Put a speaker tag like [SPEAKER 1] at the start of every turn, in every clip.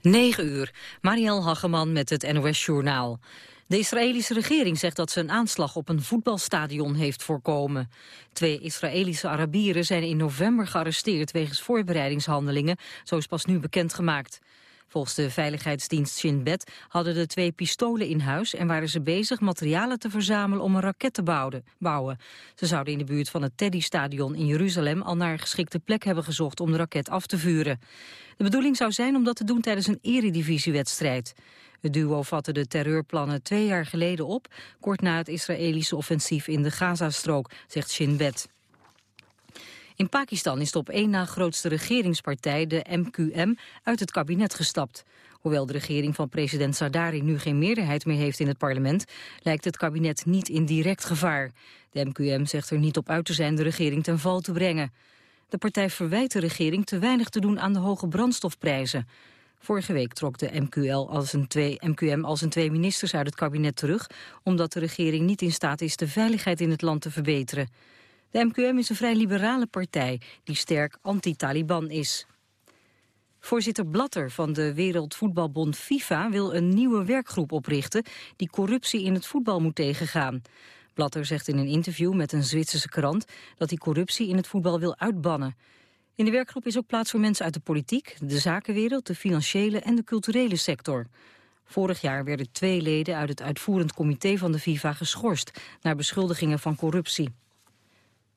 [SPEAKER 1] 9 uur. Marielle Hageman met het NOS Journaal. De Israëlische regering zegt dat ze een aanslag op een voetbalstadion heeft voorkomen. Twee Israëlische Arabieren zijn in november gearresteerd wegens voorbereidingshandelingen, zo is pas nu bekendgemaakt. Volgens de veiligheidsdienst Shin Bet hadden de twee pistolen in huis en waren ze bezig materialen te verzamelen om een raket te bouwen. Ze zouden in de buurt van het Teddy-stadion in Jeruzalem al naar een geschikte plek hebben gezocht om de raket af te vuren. De bedoeling zou zijn om dat te doen tijdens een eredivisiewedstrijd. Het duo vatte de terreurplannen twee jaar geleden op, kort na het Israëlische offensief in de Gazastrook, zegt Shin Bet. In Pakistan is de op één na grootste regeringspartij, de MQM, uit het kabinet gestapt. Hoewel de regering van president Sardari nu geen meerderheid meer heeft in het parlement, lijkt het kabinet niet in direct gevaar. De MQM zegt er niet op uit te zijn de regering ten val te brengen. De partij verwijt de regering te weinig te doen aan de hoge brandstofprijzen. Vorige week trok de MQL als een twee, MQM als een twee ministers uit het kabinet terug... omdat de regering niet in staat is de veiligheid in het land te verbeteren. De MQM is een vrij liberale partij die sterk anti-Taliban is. Voorzitter Blatter van de Wereldvoetbalbond FIFA wil een nieuwe werkgroep oprichten die corruptie in het voetbal moet tegengaan. Blatter zegt in een interview met een Zwitserse krant dat hij corruptie in het voetbal wil uitbannen. In de werkgroep is ook plaats voor mensen uit de politiek, de zakenwereld, de financiële en de culturele sector. Vorig jaar werden twee leden uit het uitvoerend comité van de FIFA geschorst naar beschuldigingen van corruptie.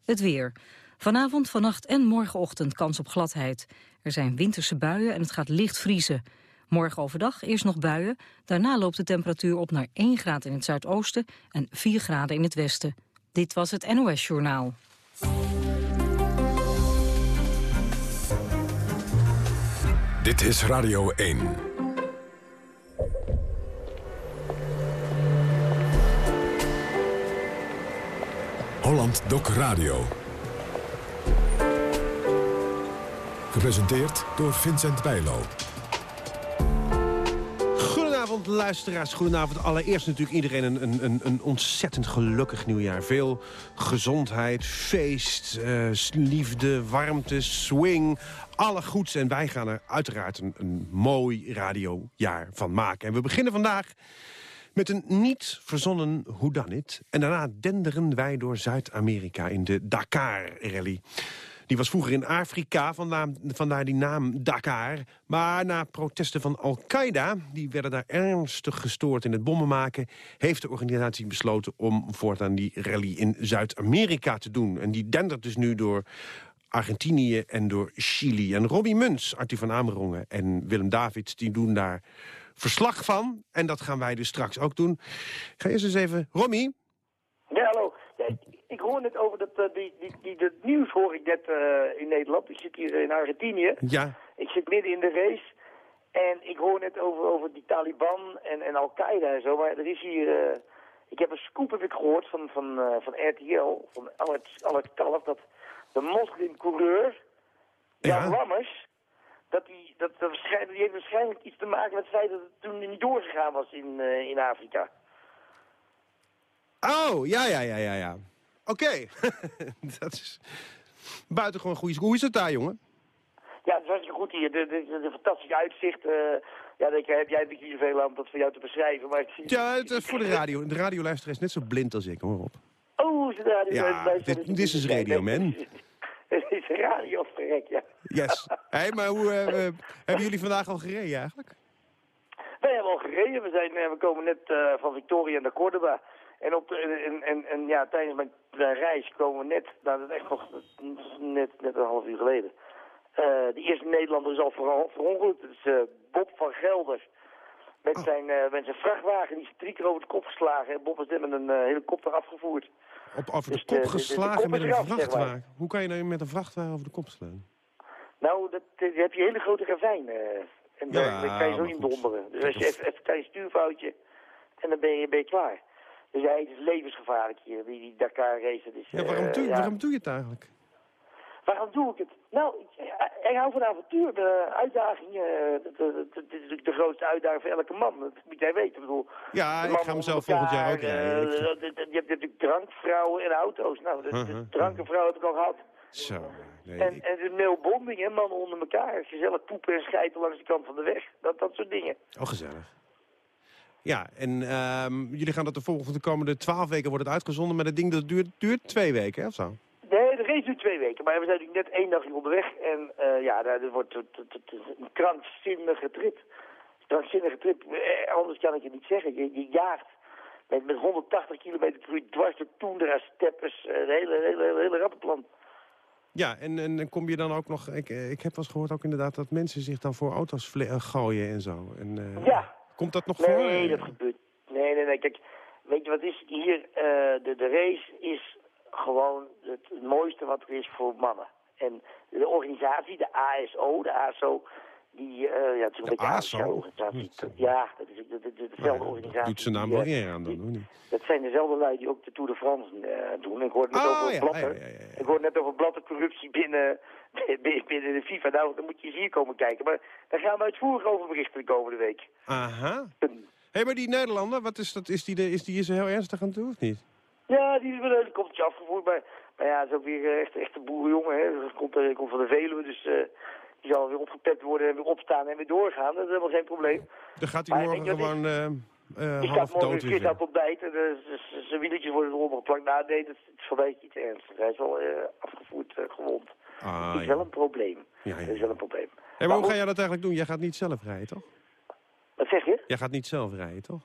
[SPEAKER 1] Het weer. Vanavond, vannacht en morgenochtend kans op gladheid. Er zijn winterse buien en het gaat licht vriezen. Morgen overdag eerst nog buien. Daarna loopt de temperatuur op naar 1 graad in het zuidoosten en 4 graden in het westen. Dit was het NOS Journaal.
[SPEAKER 2] Dit is Radio 1. Holland Doc Radio. Gepresenteerd door Vincent Bijlo.
[SPEAKER 3] Goedenavond luisteraars, goedenavond. Allereerst natuurlijk iedereen een, een, een ontzettend gelukkig nieuwjaar. Veel gezondheid, feest, uh, liefde, warmte, swing, alle goeds. En wij gaan er uiteraard een mooi radiojaar van maken. En we beginnen vandaag met een niet verzonnen hoedanit. En daarna denderen wij door Zuid-Amerika in de Dakar-rally. Die was vroeger in Afrika, vandaar, vandaar die naam Dakar. Maar na protesten van Al-Qaeda, die werden daar ernstig gestoord in het bommen maken... heeft de organisatie besloten om voortaan die rally in Zuid-Amerika te doen. En die dendert dus nu door Argentinië en door Chili. En Robbie Muns, Arthur van Amerongen en Willem Davids... die doen daar verslag van. En dat gaan wij dus straks ook doen. Ik ga eerst eens even... Romy?
[SPEAKER 4] Ja, hallo. ik hoor net over dat, uh, die, die, die, dat nieuws hoor ik net uh, in Nederland. Ik zit hier in Argentinië.
[SPEAKER 3] Ja.
[SPEAKER 4] Ik zit midden in de race. En ik hoor net over, over die Taliban en, en Al-Qaeda en zo. Maar er is hier... Uh, ik heb een scoop heb ik gehoord van, van, van RTL, van Albert Kalf, dat de moslimcoureur, Jan ja. Lammers, dat die, dat, dat die heeft waarschijnlijk iets te maken met het feit dat het toen niet doorgegaan was in, uh, in Afrika.
[SPEAKER 3] Oh, ja, ja, ja, ja, ja. Oké. Okay. dat is buitengewoon goed. Hoe is het daar, jongen?
[SPEAKER 4] Ja, het is hartstikke goed hier. De, de, de fantastische uitzicht. Uh, ja, denk, heb jij niet zoveel aan dat voor jou te beschrijven. Maar het,
[SPEAKER 3] ja, het is voor de radio. De radioluisteraar is net zo blind als ik, hoor op.
[SPEAKER 4] Oh, de radio.
[SPEAKER 3] Ja, dit, dit is radio, man.
[SPEAKER 4] Het is radio verrek, ja.
[SPEAKER 3] Yes. hey, maar hoe uh, uh, hebben jullie vandaag al gereden eigenlijk?
[SPEAKER 4] Wij hebben al gereden. We, zijn, uh, we komen net van Victoria naar Cordoba. En, op de, en, en, en ja, tijdens mijn, mijn, reis komen we net, nou dat is echt nog net, net een half uur geleden. de eerste Nederlander is al ver, verongelukt. Dat is Bob van Gelder. Met, oh. zijn, met zijn vrachtwagen, die is drie keer over de kop geslagen. En Bob is net met een helikopter afgevoerd.
[SPEAKER 3] Op over dus de kop geslagen met een vrachtwagen? Hoe kan je nou met een vrachtwagen over de kop slaan?
[SPEAKER 4] Nou, dat, dat heb je hele grote ravijn. Uh, en ja, daar kan je zo in donderen. Dus als je even, even een klein stuurfoutje en dan ben je, ben je klaar. Dus ja, het is levensgevaarlijk hier, die, die Dakar race. Dus,
[SPEAKER 3] ja, waarom, doe, uh, waarom doe je het eigenlijk?
[SPEAKER 4] Waarom doe ik het? Nou, ik, ik hou van avontuur, de uitdaging. Dit is natuurlijk de grootste uitdaging voor elke man. Dat moet jij weten. Ik bedoel,
[SPEAKER 3] ja, ik ga mezelf volgend jaar ook rijden.
[SPEAKER 4] Uh, je hebt natuurlijk drank, vrouwen en auto's. Nou, de, uh -huh. drank en vrouw heb ik al gehad.
[SPEAKER 3] Zo. Nee,
[SPEAKER 4] En,
[SPEAKER 3] ik-
[SPEAKER 4] en de mailbonding, hè, mannen onder elkaar. Gezellig poepen en schijten langs de kant van de weg. Dat, dat soort dingen.
[SPEAKER 3] Oh, gezellig. Ja, en ehm, jullie gaan dat de volgende de komende twaalf weken wordt het uitgezonden. Maar dat ding dat duurt, duurt twee weken, hè, of zo?
[SPEAKER 4] Nee, de race duurt twee weken. Maar we zijn natuurlijk net één dagje onderweg. En eh, ja, dat wordt een krankzinnige trip. Krankzinnige trip. Eh, anders kan ik het niet zeggen. Je, je jaagt met, met 180 km per uur dwars door toendra, steppers. eh, Een hele, hele, hele, hele rappenplan.
[SPEAKER 3] Ja, en, en, en kom je dan ook nog... Ik, eh, ik heb wel eens gehoord ook inderdaad dat mensen zich dan voor auto's eh, gooien en zo. En, eh,
[SPEAKER 4] Ja.
[SPEAKER 3] Komt dat nog voor?
[SPEAKER 4] Nee, dat gebeurt. Nee, nee, nee. Kijk, weet je wat is hier? de, de race is gewoon het mooiste wat er is voor mannen. En de organisatie, de ASO, de ASO, die, eh ja, het is een
[SPEAKER 3] De
[SPEAKER 4] beetje
[SPEAKER 3] ASO?
[SPEAKER 4] organisatie. Ja, dat is de, de, de, dezelfde organisatie.
[SPEAKER 3] doet zijn naam
[SPEAKER 4] die,
[SPEAKER 3] wel
[SPEAKER 4] eh,
[SPEAKER 3] eer aan dan, hoor niet?
[SPEAKER 4] Dat zijn dezelfde lui die ook de Tour de France eh, doen. Ik hoorde net
[SPEAKER 3] Ah,
[SPEAKER 4] over
[SPEAKER 3] ja,
[SPEAKER 4] blatter. Ik hoorde net over blattercorruptie binnen, binnen, binnen de FIFA. Nou, dan moet je eens hier komen kijken. Maar daar gaan we uitvoerig over berichten de komende week.
[SPEAKER 3] Aha. Hé, maar die Nederlander, wat is dat? Is die, de, is die hier zo heel ernstig aan toe of niet?
[SPEAKER 4] Ja, die is met een helikoptertje afgevoerd. Maar, maar ja, het is ook weer eh, echt, echt een boerenjongen. Hè. Dat komt, eh, komt van de Veluwe, dus eh, die zal weer opgepept worden en weer opstaan en weer doorgaan. Dat is helemaal geen probleem.
[SPEAKER 3] Dan gaat hij
[SPEAKER 4] Maar
[SPEAKER 3] morgen
[SPEAKER 4] wat
[SPEAKER 3] gewoon eh,
[SPEAKER 4] Die
[SPEAKER 3] half
[SPEAKER 4] staat morgen
[SPEAKER 3] dood
[SPEAKER 4] weer en z- z- zijn wieletjes worden eronder geplakt. Nou, nee, dat is vanwege iets ernstigs. Hij is wel eh, afgevoerd, gewond.
[SPEAKER 3] Ah,
[SPEAKER 4] dat is wel een probleem.
[SPEAKER 3] Ja, ja,
[SPEAKER 4] Dat is wel een probleem.
[SPEAKER 3] Maar hoe
[SPEAKER 4] goed,
[SPEAKER 3] ga jij dat eigenlijk doen? Jij gaat niet zelf rijden, toch?
[SPEAKER 4] Wat zeg je?
[SPEAKER 3] Jij gaat niet zelf rijden, toch?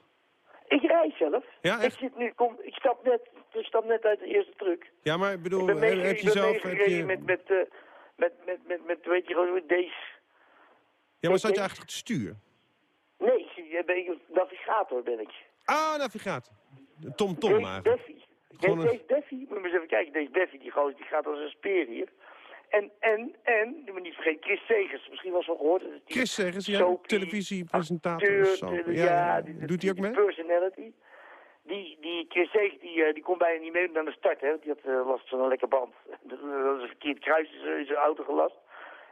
[SPEAKER 4] Ik rijd zelf.
[SPEAKER 3] Ja,
[SPEAKER 4] ik,
[SPEAKER 3] echt?
[SPEAKER 4] zit nu, kom, ik, stap net, ik stap net uit de eerste truck.
[SPEAKER 3] Ja, maar ik bedoel,
[SPEAKER 4] Ik
[SPEAKER 3] heb,
[SPEAKER 4] ik
[SPEAKER 3] je zelf... Heb
[SPEAKER 4] meegereden
[SPEAKER 3] je...
[SPEAKER 4] met, met, met, met, met, met, weet je gewoon, deze...
[SPEAKER 3] Ja, maar zat je eigenlijk te stuur?
[SPEAKER 4] Nee, ik ben ik navigator ben ik.
[SPEAKER 3] Ah, navigator. Tom Tom
[SPEAKER 4] Dave
[SPEAKER 3] eigenlijk.
[SPEAKER 4] Duffy.
[SPEAKER 3] Gewoon
[SPEAKER 4] Dave,
[SPEAKER 3] een-
[SPEAKER 4] Dave Duffy, moet je maar eens even kijken. Dave Duffy, die gozer, die gaat als een speer hier. En, en, en, moet niet vergeten, Chris Segers. Misschien was wel gehoord. dat
[SPEAKER 3] Chris Segers, ja, televisiepresentator Ja, ja.
[SPEAKER 4] die-
[SPEAKER 3] Doet hij ook mee?
[SPEAKER 4] personality. Die, die Chris Segers, die, eh, die kon bijna niet mee naar de start, hè. Die had eh, last van een lekker band. Dat was een verkeerd kruis in zijn- auto gelast.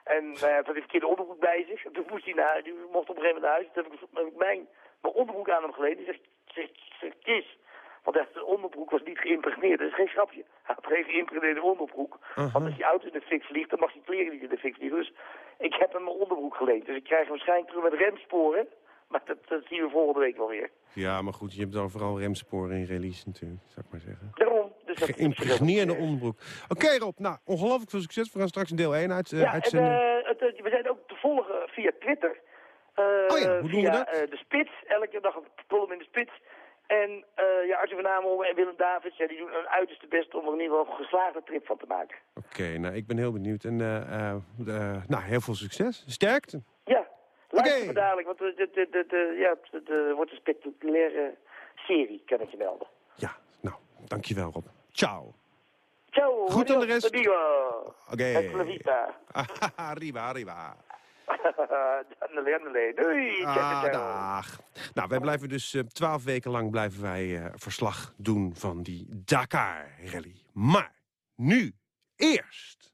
[SPEAKER 4] En eh, hij had een verkeerde onderbroek bij zich. En toen moest hij naar huis. Die mocht op een gegeven moment naar huis. Toen heb ik, heb ik mijn, mijn onderbroek aan hem geleend. Die zegt, zegt, zegt Chris. Want echt, de onderbroek was niet geïmpregneerd. Dat is geen grapje. Hij had geen geïmpregneerde onderbroek.
[SPEAKER 3] Aha.
[SPEAKER 4] Want als die auto in de fik vliegt, dan mag die kleren niet in de fik vliegen. Dus ik heb hem mijn onderbroek geleend. Dus ik krijg hem waarschijnlijk terug met remsporen. Maar dat, dat zien we volgende week wel weer.
[SPEAKER 3] Ja, maar goed, je hebt dan vooral remsporen in release natuurlijk, zou ik maar zeggen.
[SPEAKER 4] Daarom. Dus dat-
[SPEAKER 3] Geïmpregneerde onderbroek. Oké Rob, nou, ongelooflijk veel succes. We gaan straks een deel 1 uit, eh,
[SPEAKER 4] Ja, en
[SPEAKER 3] uitzenden.
[SPEAKER 4] eh, het, eh, we zijn ook te volgen via Twitter. Eh,
[SPEAKER 3] Oh ja, hoe doen we dat?
[SPEAKER 4] eh, de Spits, elke dag een column in de Spits. En eh ja, Arthur van Amel en Willem Davids, ja, die doen hun uiterste best om er in ieder geval een geslaagde trip van te maken.
[SPEAKER 3] Oké, nou, ik ben heel benieuwd. En eh, eh, eh, nou, heel veel succes. Sterkte.
[SPEAKER 4] Luister
[SPEAKER 3] Oké.
[SPEAKER 4] dadelijk, want het, het, het, het, eh, ja, eh, wordt een spectaculaire serie, kan ik je melden.
[SPEAKER 3] Ja, nou, dankjewel Rob. Ciao.
[SPEAKER 4] Ciao.
[SPEAKER 3] Goed aan de rest. Oké.
[SPEAKER 4] Vita.
[SPEAKER 3] arriba, arriba.
[SPEAKER 4] Doei.
[SPEAKER 3] Ah, dag. Nou, wij blijven dus eh, twaalf weken lang blijven wij eh, verslag doen van die Dakar-rally. Maar nu eerst...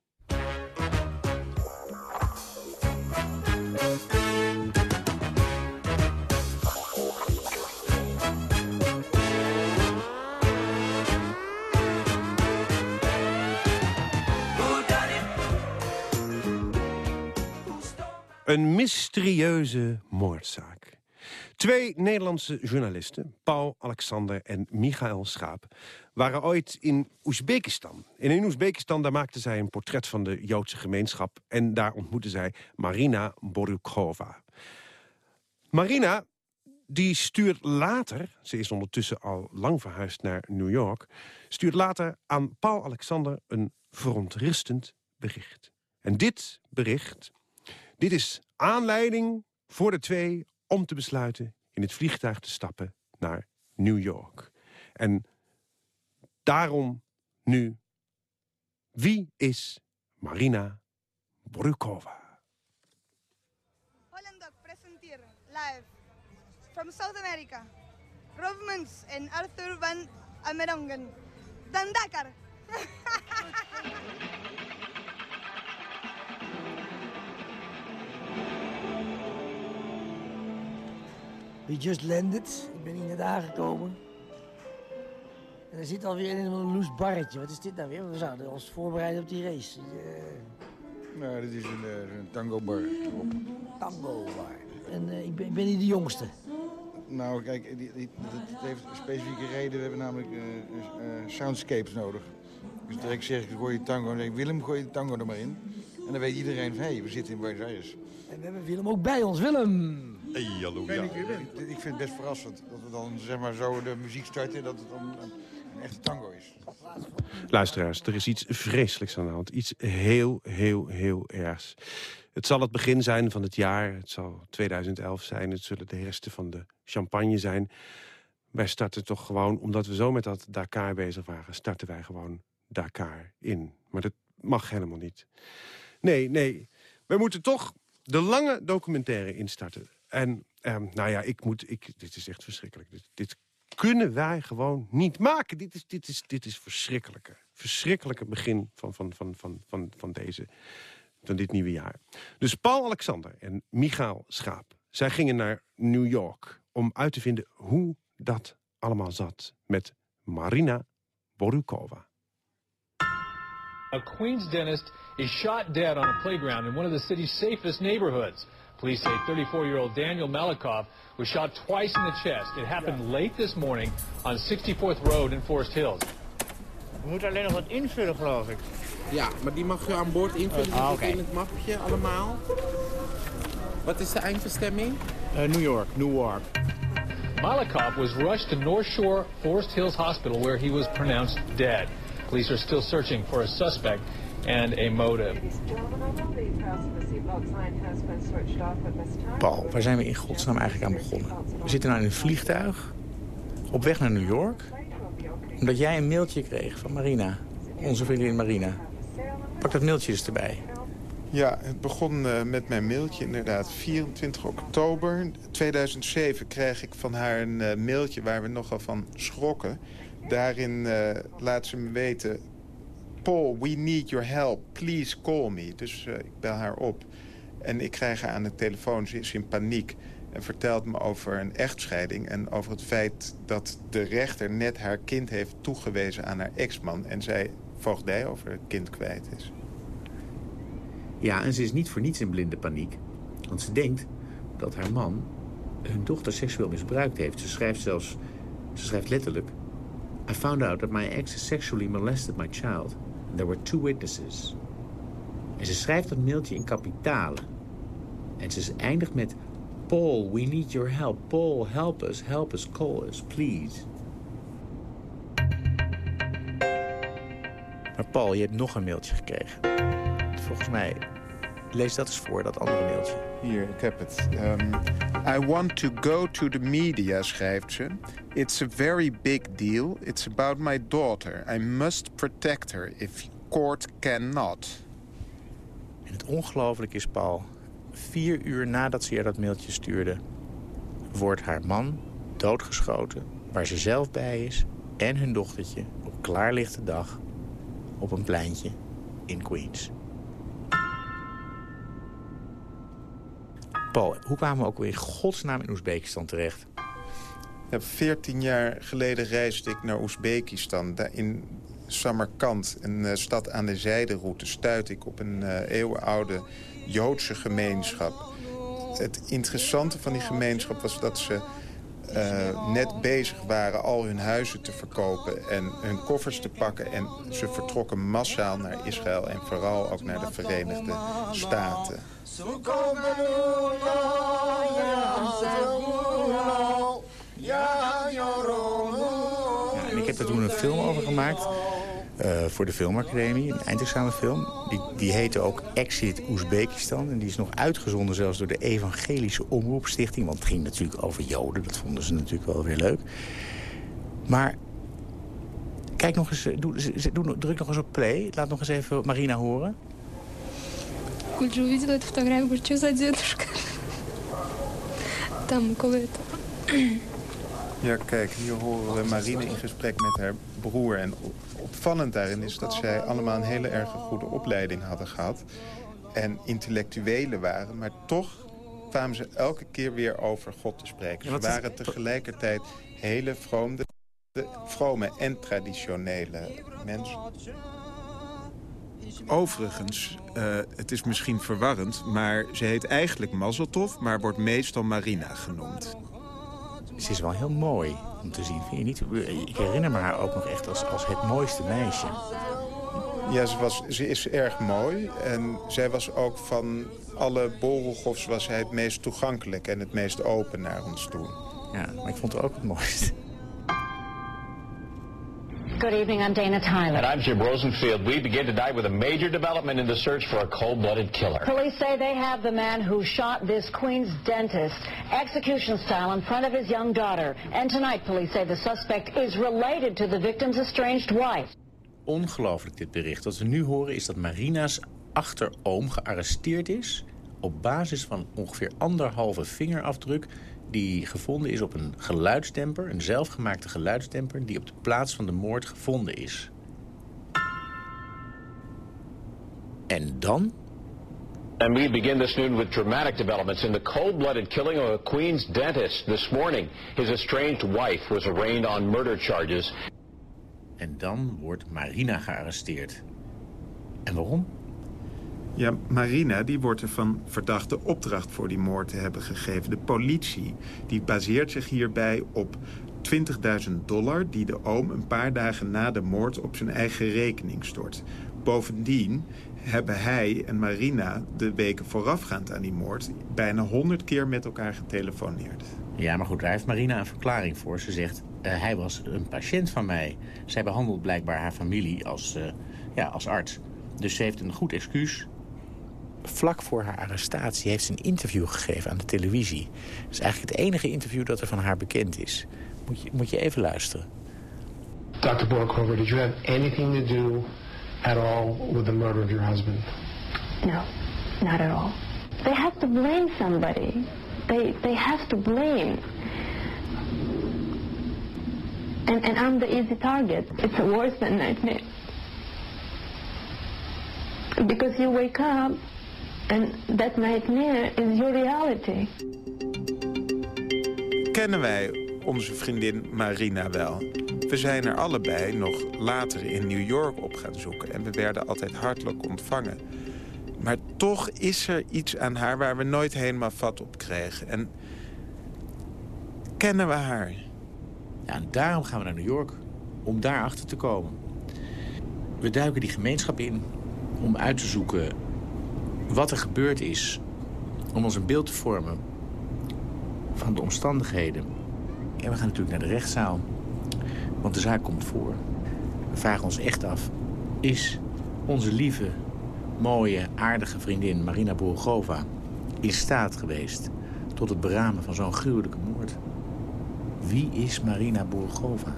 [SPEAKER 3] Een mysterieuze moordzaak. Twee Nederlandse journalisten, Paul Alexander en Michael Schaap... waren ooit in Oezbekistan. En in Oezbekistan daar maakten zij een portret van de Joodse gemeenschap... en daar ontmoetten zij Marina Boryukova. Marina die stuurt later, ze is ondertussen al lang verhuisd naar New York... stuurt later aan Paul Alexander een verontrustend bericht. En dit bericht, dit is aanleiding voor de twee om te besluiten in het vliegtuig te stappen naar New York. En daarom nu, wie is Marina Brukova?
[SPEAKER 5] Hollandok presenteren live from South America. Rovmans en Arthur van Amerongen. Dan Dakar.
[SPEAKER 6] We just landed. Ik ben hier net aangekomen.
[SPEAKER 7] En er zit alweer in een loes barretje. Wat is dit nou weer? We zouden ons voorbereiden op die race. Uh...
[SPEAKER 8] Nou, dit is een, uh, een tango bar.
[SPEAKER 7] Tango bar. En uh, ik, ben, ik ben niet de jongste.
[SPEAKER 8] Nou, kijk, die, die, dat heeft een specifieke reden. We hebben namelijk soundscapes nodig. Dus direct zeg ik, gooi je tango. Dan zeg ik, Willem, gooi je tango er maar in. En dan weet iedereen van, hé, hey, we zitten in Buenos Aires.
[SPEAKER 7] En we hebben Willem ook bij ons. Willem!
[SPEAKER 8] Hey, hallo. Ja, ik, ik vind het best verrassend dat we dan zeg maar, zo de muziek starten... dat het dan een, een echte tango is.
[SPEAKER 3] Luisteraars, er is iets vreselijks aan de hand. Iets heel, heel, heel ergs. Het zal het begin zijn van het jaar. Het zal 2011 zijn. Het zullen de resten van de champagne zijn. Wij starten toch gewoon, omdat we zo met dat Dakar bezig waren... starten wij gewoon Dakar in. Maar dat mag helemaal niet. Nee, nee. We moeten toch de lange documentaire instarten. En ehm, nou ja, ik moet, ik, dit is echt verschrikkelijk. Dit, kunnen wij gewoon niet maken. Dit is, dit is, dit is verschrikkelijke, verschrikkelijke begin van, van, van, van, van, van, deze, van dit nieuwe jaar. Dus Paul Alexander en Michael Schaap, zij gingen naar New York... om uit te vinden hoe dat allemaal zat met Marina Borukova.
[SPEAKER 9] A Queens dentist is shot dead on a playground in one of the city's safest neighborhoods. Police say 34-year-old Daniel Malikoff was shot twice in the chest. It happened late this morning on 64th Road in Forest Hills.
[SPEAKER 10] We moeten alleen nog wat invullen, geloof ik.
[SPEAKER 11] Ja, maar die mag je aan boord invullen. Uh, okay. in het mapje allemaal. Wat is de eindbestemming?
[SPEAKER 10] Uh, New York, Newark.
[SPEAKER 9] Malikoff was rushed to North Shore Forest Hills Hospital where he was pronounced dead. Police are still searching for a suspect and a motive.
[SPEAKER 10] Paul, waar zijn we in godsnaam eigenlijk aan begonnen? We zitten nou in een vliegtuig op weg naar New York. Omdat jij een mailtje kreeg van Marina, onze vriendin Marina. Pak dat mailtje eens erbij.
[SPEAKER 12] Ja, het begon uh, met mijn mailtje inderdaad. 24 oktober 2007 kreeg ik van haar een uh, mailtje waar we nogal van schrokken. Daarin uh, laat ze me weten... Paul, we need your help. Please call me. Dus ik bel haar op. En ik krijg haar aan de telefoon. Ze is in paniek. En vertelt me over een echtscheiding. En over het feit dat de rechter net haar kind heeft toegewezen aan haar ex-man. En zij voogdij over het kind kwijt is.
[SPEAKER 13] Ja, en ze is niet voor niets in blinde paniek. Want ze denkt dat haar man hun dochter seksueel misbruikt heeft. Ze schrijft zelfs, ze schrijft letterlijk... I found out that my ex sexually molested my child. There were two witnesses. En ze schrijft dat mailtje in kapitalen. En ze eindigt met... Paul, we need your help. Paul, help us, help us, call us, please.
[SPEAKER 10] Maar Paul, je hebt nog een mailtje gekregen. Volgens mij, lees dat eens voor, dat andere mailtje.
[SPEAKER 12] Hier, ik heb het. Um, I want to go to the media, schrijft ze. It's a very big deal. It's about my daughter. I must protect her if court cannot.
[SPEAKER 10] En het ongelooflijk is, Paul... vier uur nadat ze je dat mailtje stuurde... wordt haar man doodgeschoten, waar ze zelf bij is... en hun dochtertje op klaarlichte dag op een pleintje in Queens. Paul, hoe kwamen we ook weer in godsnaam in Oezbekistan terecht?
[SPEAKER 12] 14 jaar geleden reisde ik naar Oezbekistan. In Samarkand, een uh, stad aan de zijderoute, stuitte ik op een uh, eeuwenoude Joodse gemeenschap. Het interessante van die gemeenschap was dat ze uh, net bezig waren al hun huizen te verkopen en hun koffers te pakken. En ze vertrokken massaal naar Israël en vooral ook naar de Verenigde Staten.
[SPEAKER 10] Ik heb er toen een film over gemaakt. Uh, voor de Filmacademie, een eindexamenfilm. Die, die heette ook Exit Oezbekistan. En die is nog uitgezonden zelfs door de Evangelische Omroepstichting. Want het ging natuurlijk over Joden. Dat vonden ze natuurlijk wel weer leuk. Maar kijk nog eens, doe, doe, druk nog eens op play. Laat nog eens even Marina horen.
[SPEAKER 14] Гульджа увидела эту фотографию, говорит, что за дедушка? Там около этого.
[SPEAKER 12] Ja, kijk, hier horen we Marine in gesprek met haar broer. En opvallend daarin is dat zij allemaal een hele erg goede opleiding hadden gehad. En intellectuelen waren, maar toch kwamen ze elke keer weer over God te spreken. Ze waren tegelijkertijd hele vrome vrome en traditionele mens. Overigens, uh, het is misschien verwarrend, maar ze heet eigenlijk Mazeltov... maar wordt meestal Marina genoemd.
[SPEAKER 15] Ze is wel heel mooi om te zien, vind je niet? Ik herinner me haar ook nog echt als, als het mooiste meisje.
[SPEAKER 12] Ja, ze, was, ze is erg mooi. En zij was ook van alle Borelgofs was hij het meest toegankelijk... en het meest open naar ons toe.
[SPEAKER 15] Ja, maar ik vond het ook het mooiste.
[SPEAKER 16] Good evening, I'm Dana Tyler.
[SPEAKER 17] And I'm Jim Rosenfield. We begin tonight with a major development in the search for a cold-blooded killer.
[SPEAKER 16] Police say they have the man who shot this Queen's dentist, execution style, in front of his young daughter. And tonight, police say the suspect is related to the victim's estranged wife.
[SPEAKER 15] Ongelooflijk dit bericht. Wat we nu horen is dat Marina's achteroom gearresteerd is... op basis van ongeveer anderhalve vingerafdruk die gevonden is op een geluidsdemper, een zelfgemaakte geluidsdemper... die op de plaats van de moord gevonden is. En dan?
[SPEAKER 17] And we begin this noon with dramatic developments in the cold-blooded killing of a Queens dentist. This morning, his estranged wife was arraigned on murder charges.
[SPEAKER 15] En dan wordt Marina gearresteerd. En waarom?
[SPEAKER 12] Ja, Marina die wordt ervan verdacht de opdracht voor die moord te hebben gegeven. De politie die baseert zich hierbij op 20.000 dollar... die de oom een paar dagen na de moord op zijn eigen rekening stort. Bovendien hebben hij en Marina de weken voorafgaand aan die moord... bijna 100 keer met elkaar getelefoneerd.
[SPEAKER 15] Ja, maar goed, daar heeft Marina een verklaring voor. Ze zegt, uh, hij was een patiënt van mij. Zij behandelt blijkbaar haar familie als, uh, ja, als arts. Dus ze heeft een goed excuus vlak voor haar arrestatie heeft ze een interview gegeven aan de televisie. Dat is eigenlijk het enige interview dat er van haar bekend is. Moet je, moet je even luisteren.
[SPEAKER 18] Dr. Borkhover, did you have anything to do at all with the murder of your husband?
[SPEAKER 19] No, not at all. They have to blame somebody. They, they have to blame. And, and I'm the easy target. It's worse than nightmare. Because you wake up And that nightmare is your reality.
[SPEAKER 12] Kennen wij onze vriendin Marina wel? We zijn er allebei nog later in New York op gaan zoeken... en we werden altijd hartelijk ontvangen. Maar toch is er iets aan haar waar we nooit helemaal vat op kregen. En kennen we haar?
[SPEAKER 15] Ja, en daarom gaan we naar New York. Om daarachter te komen. We duiken die gemeenschap in om uit te zoeken wat er gebeurd is... om ons een beeld te vormen van de omstandigheden. En we gaan natuurlijk naar de rechtszaal. Want de zaak komt voor. We vragen ons echt af... is onze lieve, mooie, aardige vriendin Marina Borgova... in staat geweest tot het beramen van zo'n gruwelijke moord? Wie is Marina Borgova?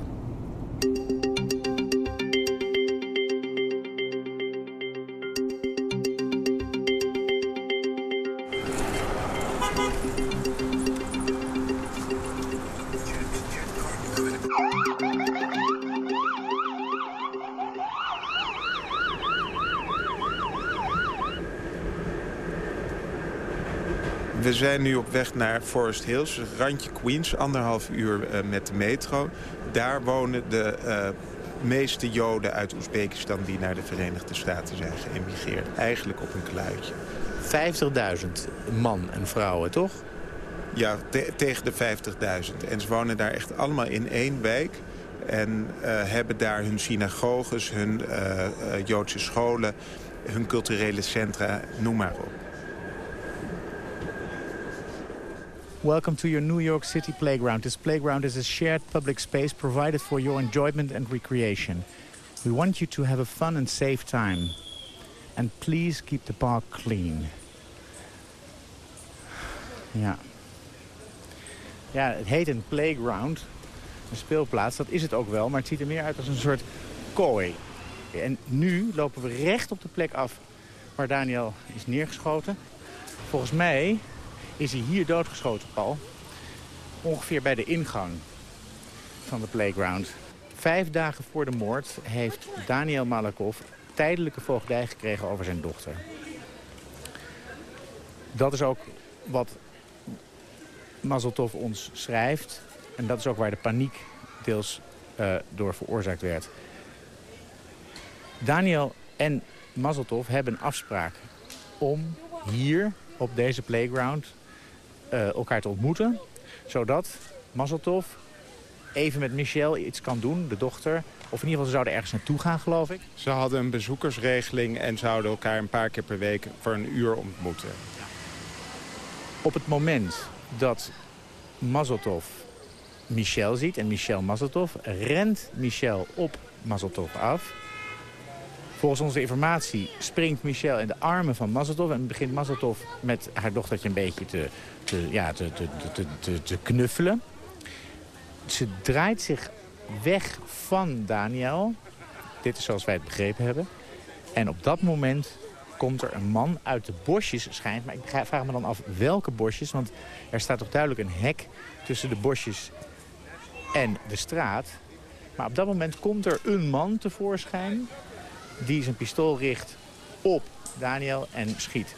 [SPEAKER 12] Zijn nu op weg naar Forest Hills, randje Queens, anderhalf uur uh, met de metro. Daar wonen de uh, meeste Joden uit Oezbekistan die naar de Verenigde Staten zijn geëmigreerd. Eigenlijk op een kluitje.
[SPEAKER 15] 50.000 man en vrouwen, toch?
[SPEAKER 12] Ja, te tegen de 50.000. En ze wonen daar echt allemaal in één wijk. En uh, hebben daar hun synagoges, hun Joodse scholen, hun culturele centra, noem maar op.
[SPEAKER 10] Welcome to your New York City playground. This playground is a shared public space provided for your enjoyment and recreation. We want you to have a fun and safe time. And please keep the park clean. Ja. Ja, het heet een playground. Een speelplaats, dat is het ook wel. Maar het ziet er meer uit als een soort kooi. En nu lopen we recht op de plek af waar Daniel is neergeschoten. Volgens mij is hij hier doodgeschoten, Paul. Ongeveer bij de ingang van de playground. Vijf dagen voor de moord heeft Daniel Malakov tijdelijke voogdij gekregen over zijn dochter. Dat is ook wat Mazeltov ons schrijft. En dat is ook waar de paniek deels uh, door veroorzaakt werd. Daniel en Mazeltov hebben een afspraak om hier op deze playground uh, elkaar te ontmoeten. Zodat Mazeltov even met Michelle iets kan doen, de dochter. Of in ieder geval, ze zouden ergens naartoe gaan, geloof ik.
[SPEAKER 12] Ze hadden een bezoekersregeling en zouden elkaar een paar keer per week voor een uur ontmoeten.
[SPEAKER 10] Op het moment dat Mazeltov Michel ziet en Michel Mazeltov, rent Michel op Mazeltov af. Volgens onze informatie springt Michel in de armen van Mazeltov... en begint Mazeltov met haar dochtertje een beetje te, te, ja, te, te, te knuffelen. Ze draait zich weg van Daniel. Dit is zoals wij het begrepen hebben. En op dat moment komt er een man uit de bosjes, schijnt. Maar ik vraag me dan af welke bosjes. Want er staat toch duidelijk een hek tussen de bosjes en de straat. Maar op dat moment komt er een man tevoorschijn... die zijn pistool richt op Daniel en schiet.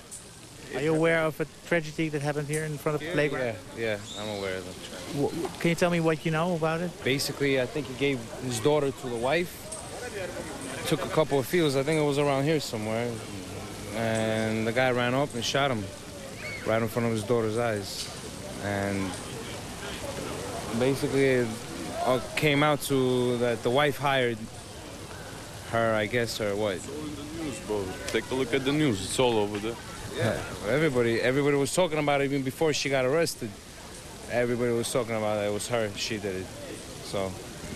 [SPEAKER 10] Are you aware of a tragedy that happened here in front of the playground?
[SPEAKER 20] Yeah, yeah, I'm aware of it.
[SPEAKER 10] Can you tell me what you know about it?
[SPEAKER 20] Basically, I think he gave his daughter to the wife. Took a couple of fields. I think it was around here somewhere. And the guy ran up and shot him right in front of his daughter's eyes. And basically it all came out to that the wife hired her, I guess, or what.
[SPEAKER 21] It's all in the news, bro. Take a look at the news. It's all over there.
[SPEAKER 20] Yeah, everybody, everybody was talking about it even before she got arrested. Everybody was talking about it. It was her. She did it. So.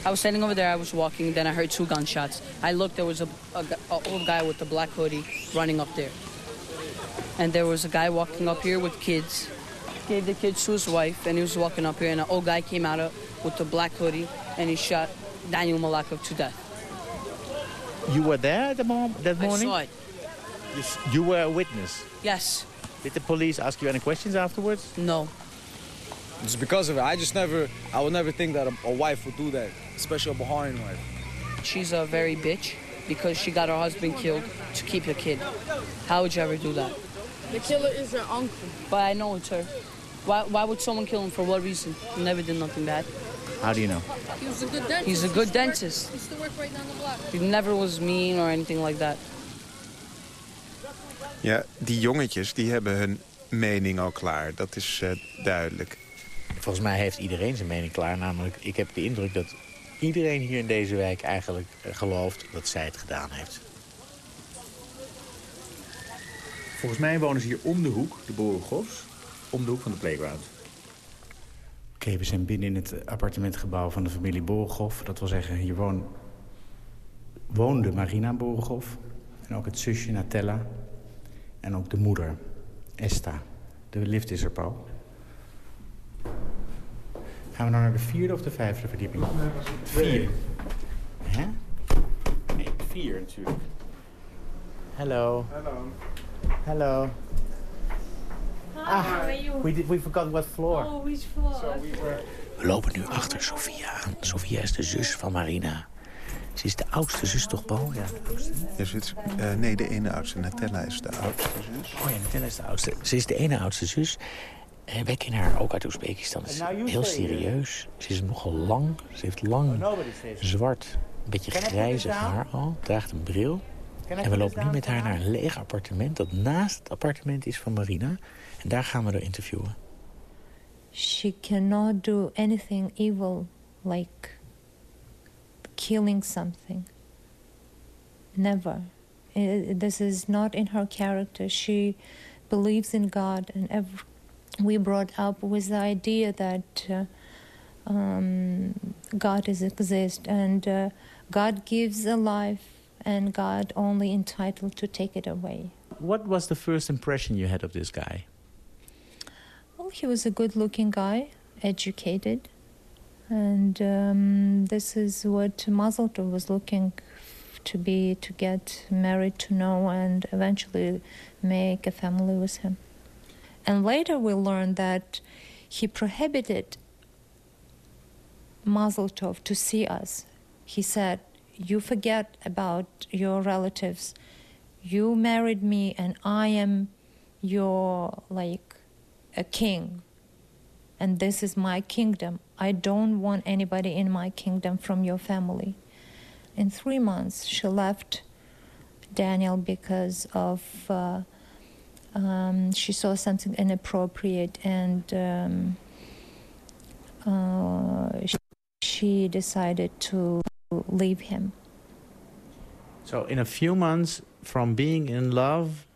[SPEAKER 22] I was standing over there. I was walking. Then I heard two gunshots. I looked. There was a, a, a old guy with a black hoodie running up there, and there was a guy walking up here with kids. Gave the kids to his wife, and he was walking up here, and an old guy came out of, with a black hoodie, and he shot Daniel Malakov to death.
[SPEAKER 10] You were there the mom that morning?
[SPEAKER 22] I saw it.
[SPEAKER 10] You, you were a witness?
[SPEAKER 22] Yes.
[SPEAKER 10] Did the police ask you any questions afterwards?
[SPEAKER 22] No.
[SPEAKER 23] It's because of it. I just never, I would never think that a, a wife would do that, especially a Baharian wife.
[SPEAKER 22] She's a very bitch because she got her husband killed to keep her kid. How would you ever do that?
[SPEAKER 24] The killer is her uncle.
[SPEAKER 22] But I know it's her. Why, why would someone kill him? For what reason? He never did nothing bad.
[SPEAKER 10] How do you know?
[SPEAKER 24] He was a good dentist.
[SPEAKER 22] He's a good dentist.
[SPEAKER 24] He used to work right down the block.
[SPEAKER 22] He never was mean or anything like that.
[SPEAKER 12] Ja, die jongetjes die hebben hun mening al klaar. Dat is uh, duidelijk.
[SPEAKER 10] Volgens mij heeft iedereen zijn mening klaar. Namelijk, ik heb de indruk dat iedereen hier in deze wijk eigenlijk uh, gelooft dat zij het gedaan heeft. Volgens mij wonen ze hier om de hoek, de Borengos, om de hoek van de playground. Oké, we zijn binnen in het appartementgebouw van de familie Borghoff. Dat wil zeggen, hier woon, woonde Marina Borghoff. En ook het zusje Natella. En ook de moeder, Esta. De lift is er, Paul. Gaan we nou naar de vierde of de vijfde verdieping? Vier. Hè? Nee, vier natuurlijk. Hallo.
[SPEAKER 23] Hallo.
[SPEAKER 10] Hallo.
[SPEAKER 24] Ah,
[SPEAKER 10] we, did, we forgot what floor.
[SPEAKER 24] Oh, which floor? So we were...
[SPEAKER 15] We lopen nu achter Sofia aan. Sofia is de zus van Marina. Ze is de oudste zus toch, Paul? Ja, de oudste.
[SPEAKER 12] Ja, ze is, uh, nee, de ene oudste. Natella is de oudste zus.
[SPEAKER 15] Oh ja, Natella is de oudste. Ze is de ene oudste zus. En wij kennen haar ook uit Oezbekistan. Ze is heel serieus. Ze is nogal lang. Ze heeft lang, zwart, een beetje grijzig haar al. Draagt een bril. En we lopen nu met haar naar een leeg appartement... dat naast het appartement is van Marina. En daar gaan we haar interviewen.
[SPEAKER 25] She cannot do anything evil like killing something. Never. This is not in her character. She believes in God, and every, we brought up with the idea that uh, um, God is exist, and uh, God gives a life, and God only entitled to take it away.
[SPEAKER 10] What was the first impression you had of this guy?
[SPEAKER 25] He was a good-looking guy, educated, and um, this is what Mazeltov was looking to be, to get married, to know, and eventually make a family with him. And later we learned that he prohibited Mazeltov to see us. He said, you forget about your relatives. You married me and I am your, like, a king. and this is my kingdom. I don't want anybody in my kingdom from your family. In three months, she left Daniel because of uh, um, she saw something inappropriate and um, uh, she, she decided to leave him.
[SPEAKER 10] So in a few months from being in love,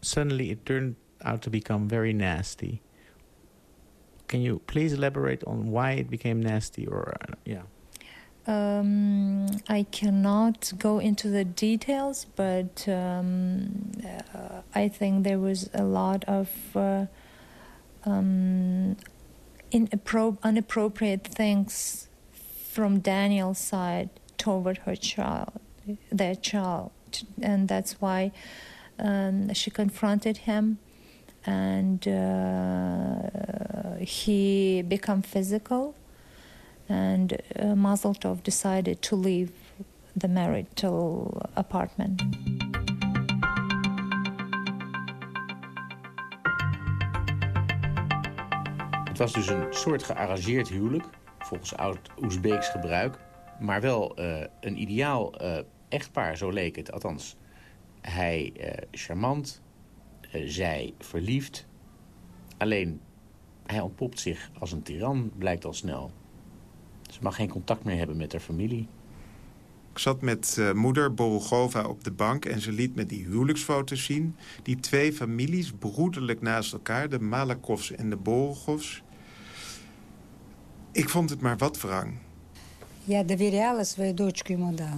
[SPEAKER 10] suddenly it turned out to become very nasty. Can you please elaborate on why it became nasty or uh, yeah?
[SPEAKER 25] Um, I cannot go into the details, but um, uh, I think there was a lot of uh, um, inappro- unappropriate things from Daniel's side toward her child, their child, and that's why um, she confronted him, and uh, he became physical and uh, decided to leave the marital apartment.
[SPEAKER 15] Het was dus een soort gearrangeerd huwelijk, volgens oud-Oezbeeks gebruik. Maar wel uh, een ideaal uh, echtpaar, zo leek het. Althans, hij uh, charmant, zij verliefd. Alleen, hij ontpopt zich als een tiran, blijkt al snel. Ze mag geen contact meer hebben met haar familie.
[SPEAKER 12] Ik zat met uh, moeder Borogova op de bank en ze liet me die huwelijksfoto's zien. Die twee families, broederlijk naast elkaar, de Malakovs en de Borogovs. Ik vond het maar wat wrang.
[SPEAKER 26] Я доверяла свою дочку ему, да.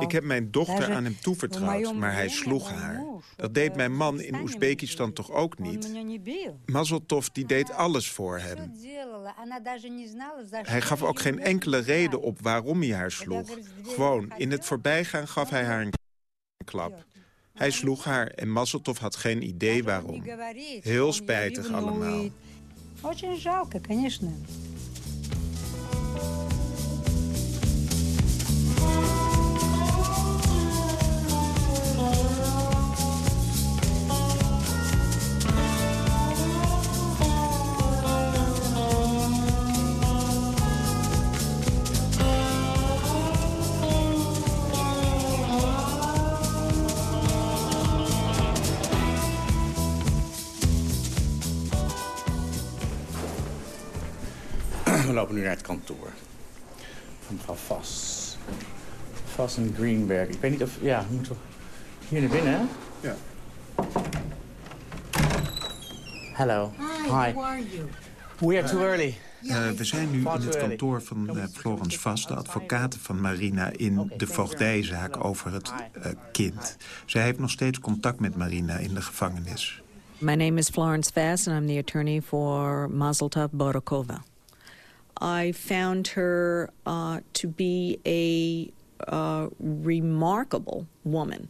[SPEAKER 12] Ik heb mijn dochter aan hem toevertrouwd, maar hij sloeg haar. Dat deed mijn man in Oezbekistan toch ook niet? Mazotov die deed alles voor hem. Hij gaf ook geen enkele reden op waarom hij haar sloeg. Gewoon, in het voorbijgaan gaf hij haar een klap. Hij sloeg haar en Mazotov had geen idee waarom. Heel spijtig allemaal.
[SPEAKER 26] Очень жалко, конечно.
[SPEAKER 15] Naar het kantoor. Van mevrouw Vas. Vas en Greenberg. Ik weet niet of... Ja, moeten we hier naar binnen, hè?
[SPEAKER 12] Ja.
[SPEAKER 15] Hello.
[SPEAKER 26] Hi, how are you?
[SPEAKER 15] We are too early.
[SPEAKER 12] Uh, we zijn nu in het kantoor van uh, Florence Vast, de advocaat van Marina... in de voogdijzaak over het uh, kind. Zij heeft nog steeds contact met Marina in de gevangenis.
[SPEAKER 27] My name is Florence Vass and I'm the attorney for Mazeltov Borokova. I found her uh, to be a uh, remarkable woman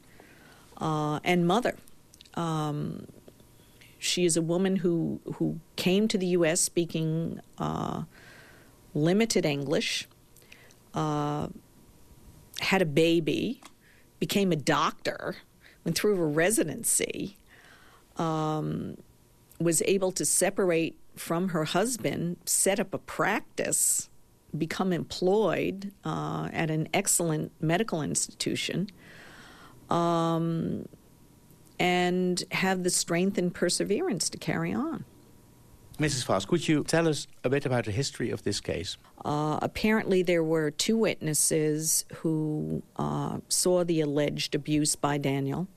[SPEAKER 27] uh, and mother. Um, she is a woman who who came to the U.S. speaking uh, limited English, uh, had a baby, became a doctor, went through a residency, um, was able to separate from her husband, set up a practice, become employed uh, at an excellent medical institution, um, and have the strength and perseverance to carry on.
[SPEAKER 10] Mrs. Foss, could you tell us a bit about the history of this case?
[SPEAKER 27] Uh, apparently, there were two witnesses who uh, saw the alleged abuse by Daniel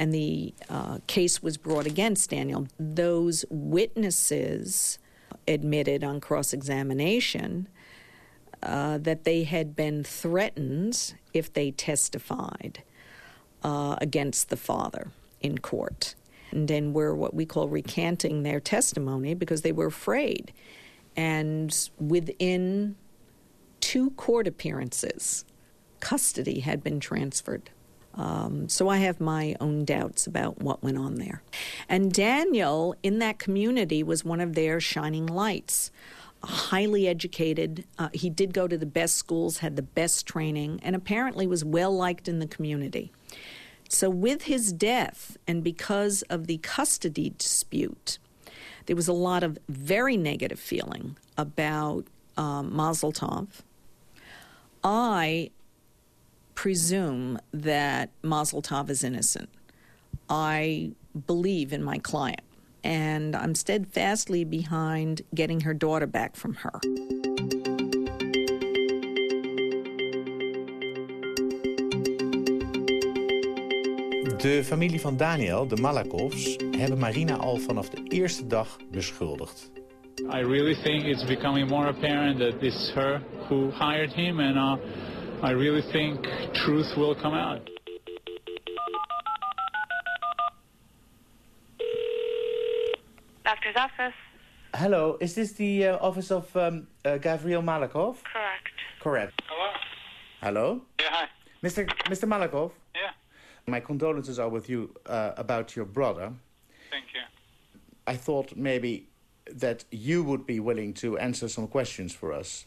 [SPEAKER 27] and the uh, case was brought against Daniel. Those witnesses admitted on cross examination uh, that they had been threatened if they testified uh, against the father in court. And then were what we call recanting their testimony because they were afraid. And within two court appearances, custody had been transferred. Um, so I have my own doubts about what went on there. And Daniel, in that community, was one of their shining lights. Highly educated. Uh, he did go to the best schools, had the best training, and apparently was well liked in the community. So, with his death, and because of the custody dispute, there was a lot of very negative feeling about um, Mazel Tov. I presume that Mazel Tov is innocent. I believe in my client, and I'm steadfastly behind getting her daughter back from her.
[SPEAKER 10] De familie van Daniel, de Malakovs, hebben Marina al vanaf de eerste dag beschuldigd.
[SPEAKER 28] I really think it's becoming more apparent that it's her who hired him, and uh, I really think truth will come out.
[SPEAKER 29] Doctor's office.
[SPEAKER 10] Hello, is this the uh, office of um, uh, Gabriel Malakov?
[SPEAKER 29] Correct.
[SPEAKER 10] Correct.
[SPEAKER 28] Hello?
[SPEAKER 10] Hello?
[SPEAKER 28] Yeah, hi.
[SPEAKER 10] Mr. Mr. Malakov?
[SPEAKER 28] Yeah.
[SPEAKER 10] My condolences are with you uh, about your brother.
[SPEAKER 28] Thank you.
[SPEAKER 10] I thought maybe that you would be willing to answer some questions for us.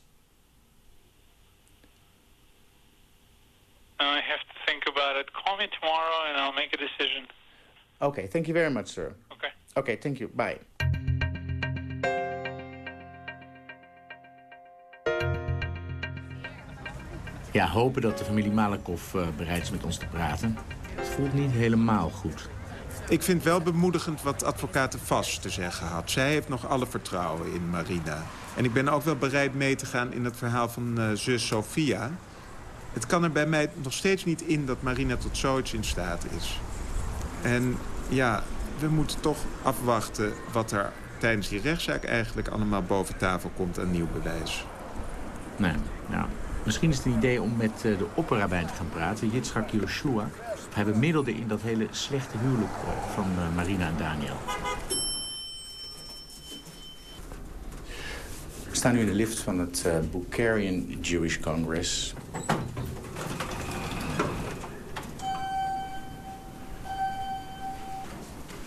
[SPEAKER 28] I have to think about it. Call me tomorrow and I'll make a decision.
[SPEAKER 10] Okay, thank you very much, sir.
[SPEAKER 28] Okay.
[SPEAKER 10] Okay, thank you. Bye. Ja, hopen dat de familie Malakov uh, bereid is met ons te praten. Het voelt niet helemaal goed.
[SPEAKER 12] Ik vind wel bemoedigend wat advocaat Vast te zeggen had. Zij heeft nog alle vertrouwen in Marina. En ik ben ook wel bereid mee te gaan in het verhaal van uh, zus Sophia. Het kan er bij mij nog steeds niet in dat Marina tot zoiets in staat is. En ja, we moeten toch afwachten wat er tijdens die rechtszaak eigenlijk allemaal boven tafel komt aan nieuw bewijs.
[SPEAKER 10] Nee, nou, misschien is het een idee om met uh, de opperrabijn te gaan praten, Yitzhak Yoshua. Hij bemiddelde in dat hele slechte huwelijk uh, van uh, Marina en Daniel. We staan nu in de lift van het uh, Bukharian Jewish Congress.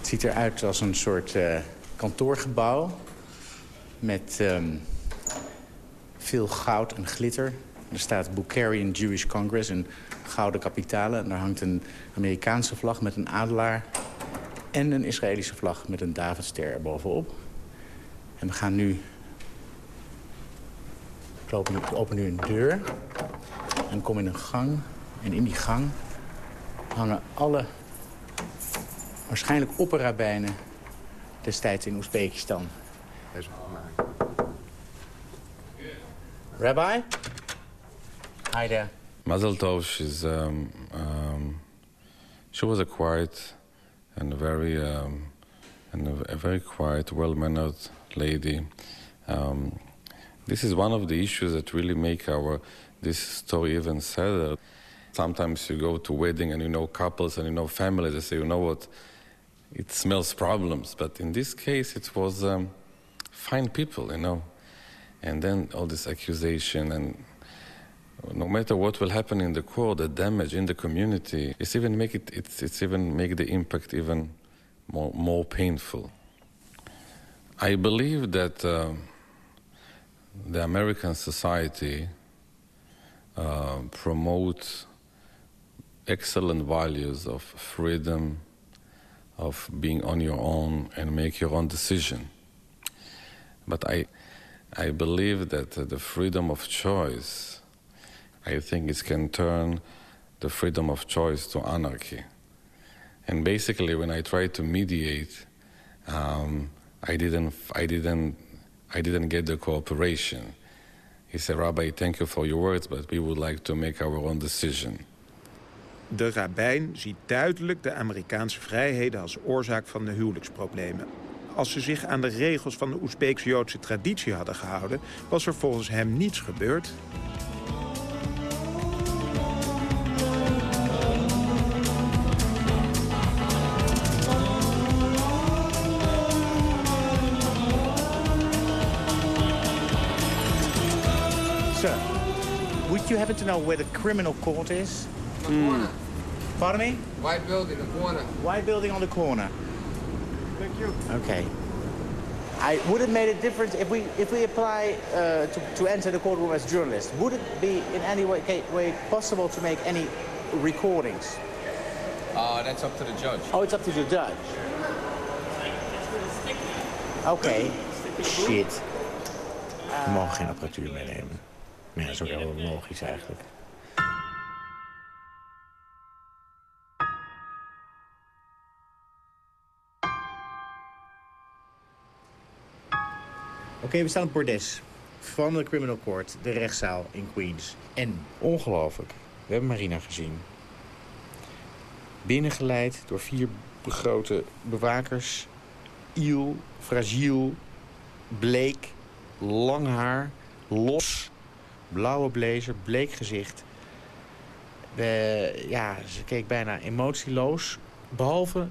[SPEAKER 10] Het ziet eruit als een soort uh, kantoorgebouw met um, veel goud en glitter. Er staat Bukharian Jewish Congress, een gouden kapitalen. En daar hangt een Amerikaanse vlag met een adelaar... en een Israëlische vlag met een Davidster erbovenop. En we gaan nu... Ik nu, open nu een deur en kom in een gang. En in die gang hangen alle waarschijnlijk opperrabijnen destijds in Oezbekistan. Rabbi? Hi there.
[SPEAKER 21] Mazel Tov, she's, um, um, she was a quiet and a very, um, and a, a very quiet, well-mannered lady. Um, this is one of the issues that really make our this story even sadder. Sometimes you go to wedding and you know couples and you know families. They say, you know what, it smells problems. But in this case, it was um, fine people, you know. And then all this accusation and no matter what will happen in the court, the damage in the community, it's even make it, it's, it's even make the impact even more, more painful. I believe that uh, the American society uh, promotes excellent values of freedom, of being on your own and make your own decision. But I, I believe that uh, the freedom of choice, I think it can turn the freedom of choice to anarchy. And basically, when I tried to mediate, um, I didn't, I didn't, I didn't get the cooperation. He said, Rabbi, thank you for your words, but we would like to make our own decision.
[SPEAKER 12] De rabbijn ziet duidelijk de Amerikaanse vrijheden als oorzaak van de huwelijksproblemen. Als ze zich aan de regels van de Oezbeeks-Joodse traditie hadden gehouden... was er volgens hem niets gebeurd.
[SPEAKER 10] Sir, would you happen to know where the criminal court is?
[SPEAKER 30] The corner.
[SPEAKER 10] Pardon me?
[SPEAKER 30] White building, on the corner.
[SPEAKER 10] White building on the corner.
[SPEAKER 30] Thank you.
[SPEAKER 10] Okay. I, would it made a difference if we if we apply uh, to, to enter the courtroom as journalists? Would it be in any way, way possible to make any recordings?
[SPEAKER 30] Uh, that's up to the judge.
[SPEAKER 10] Oh, it's up to the judge. Okay. Shit. We mogen geen apparatuur meenemen. Nee, dat is ook heel logisch eigenlijk. Oké, we staan op bordes van de Criminal Court, de rechtszaal in Queens. En ongelooflijk, we hebben Marina gezien. Binnengeleid door vier grote bewakers. Iel, fragiel, bleek, lang haar, los, blauwe blazer, bleek gezicht. We, ja, ze keek bijna emotieloos, behalve...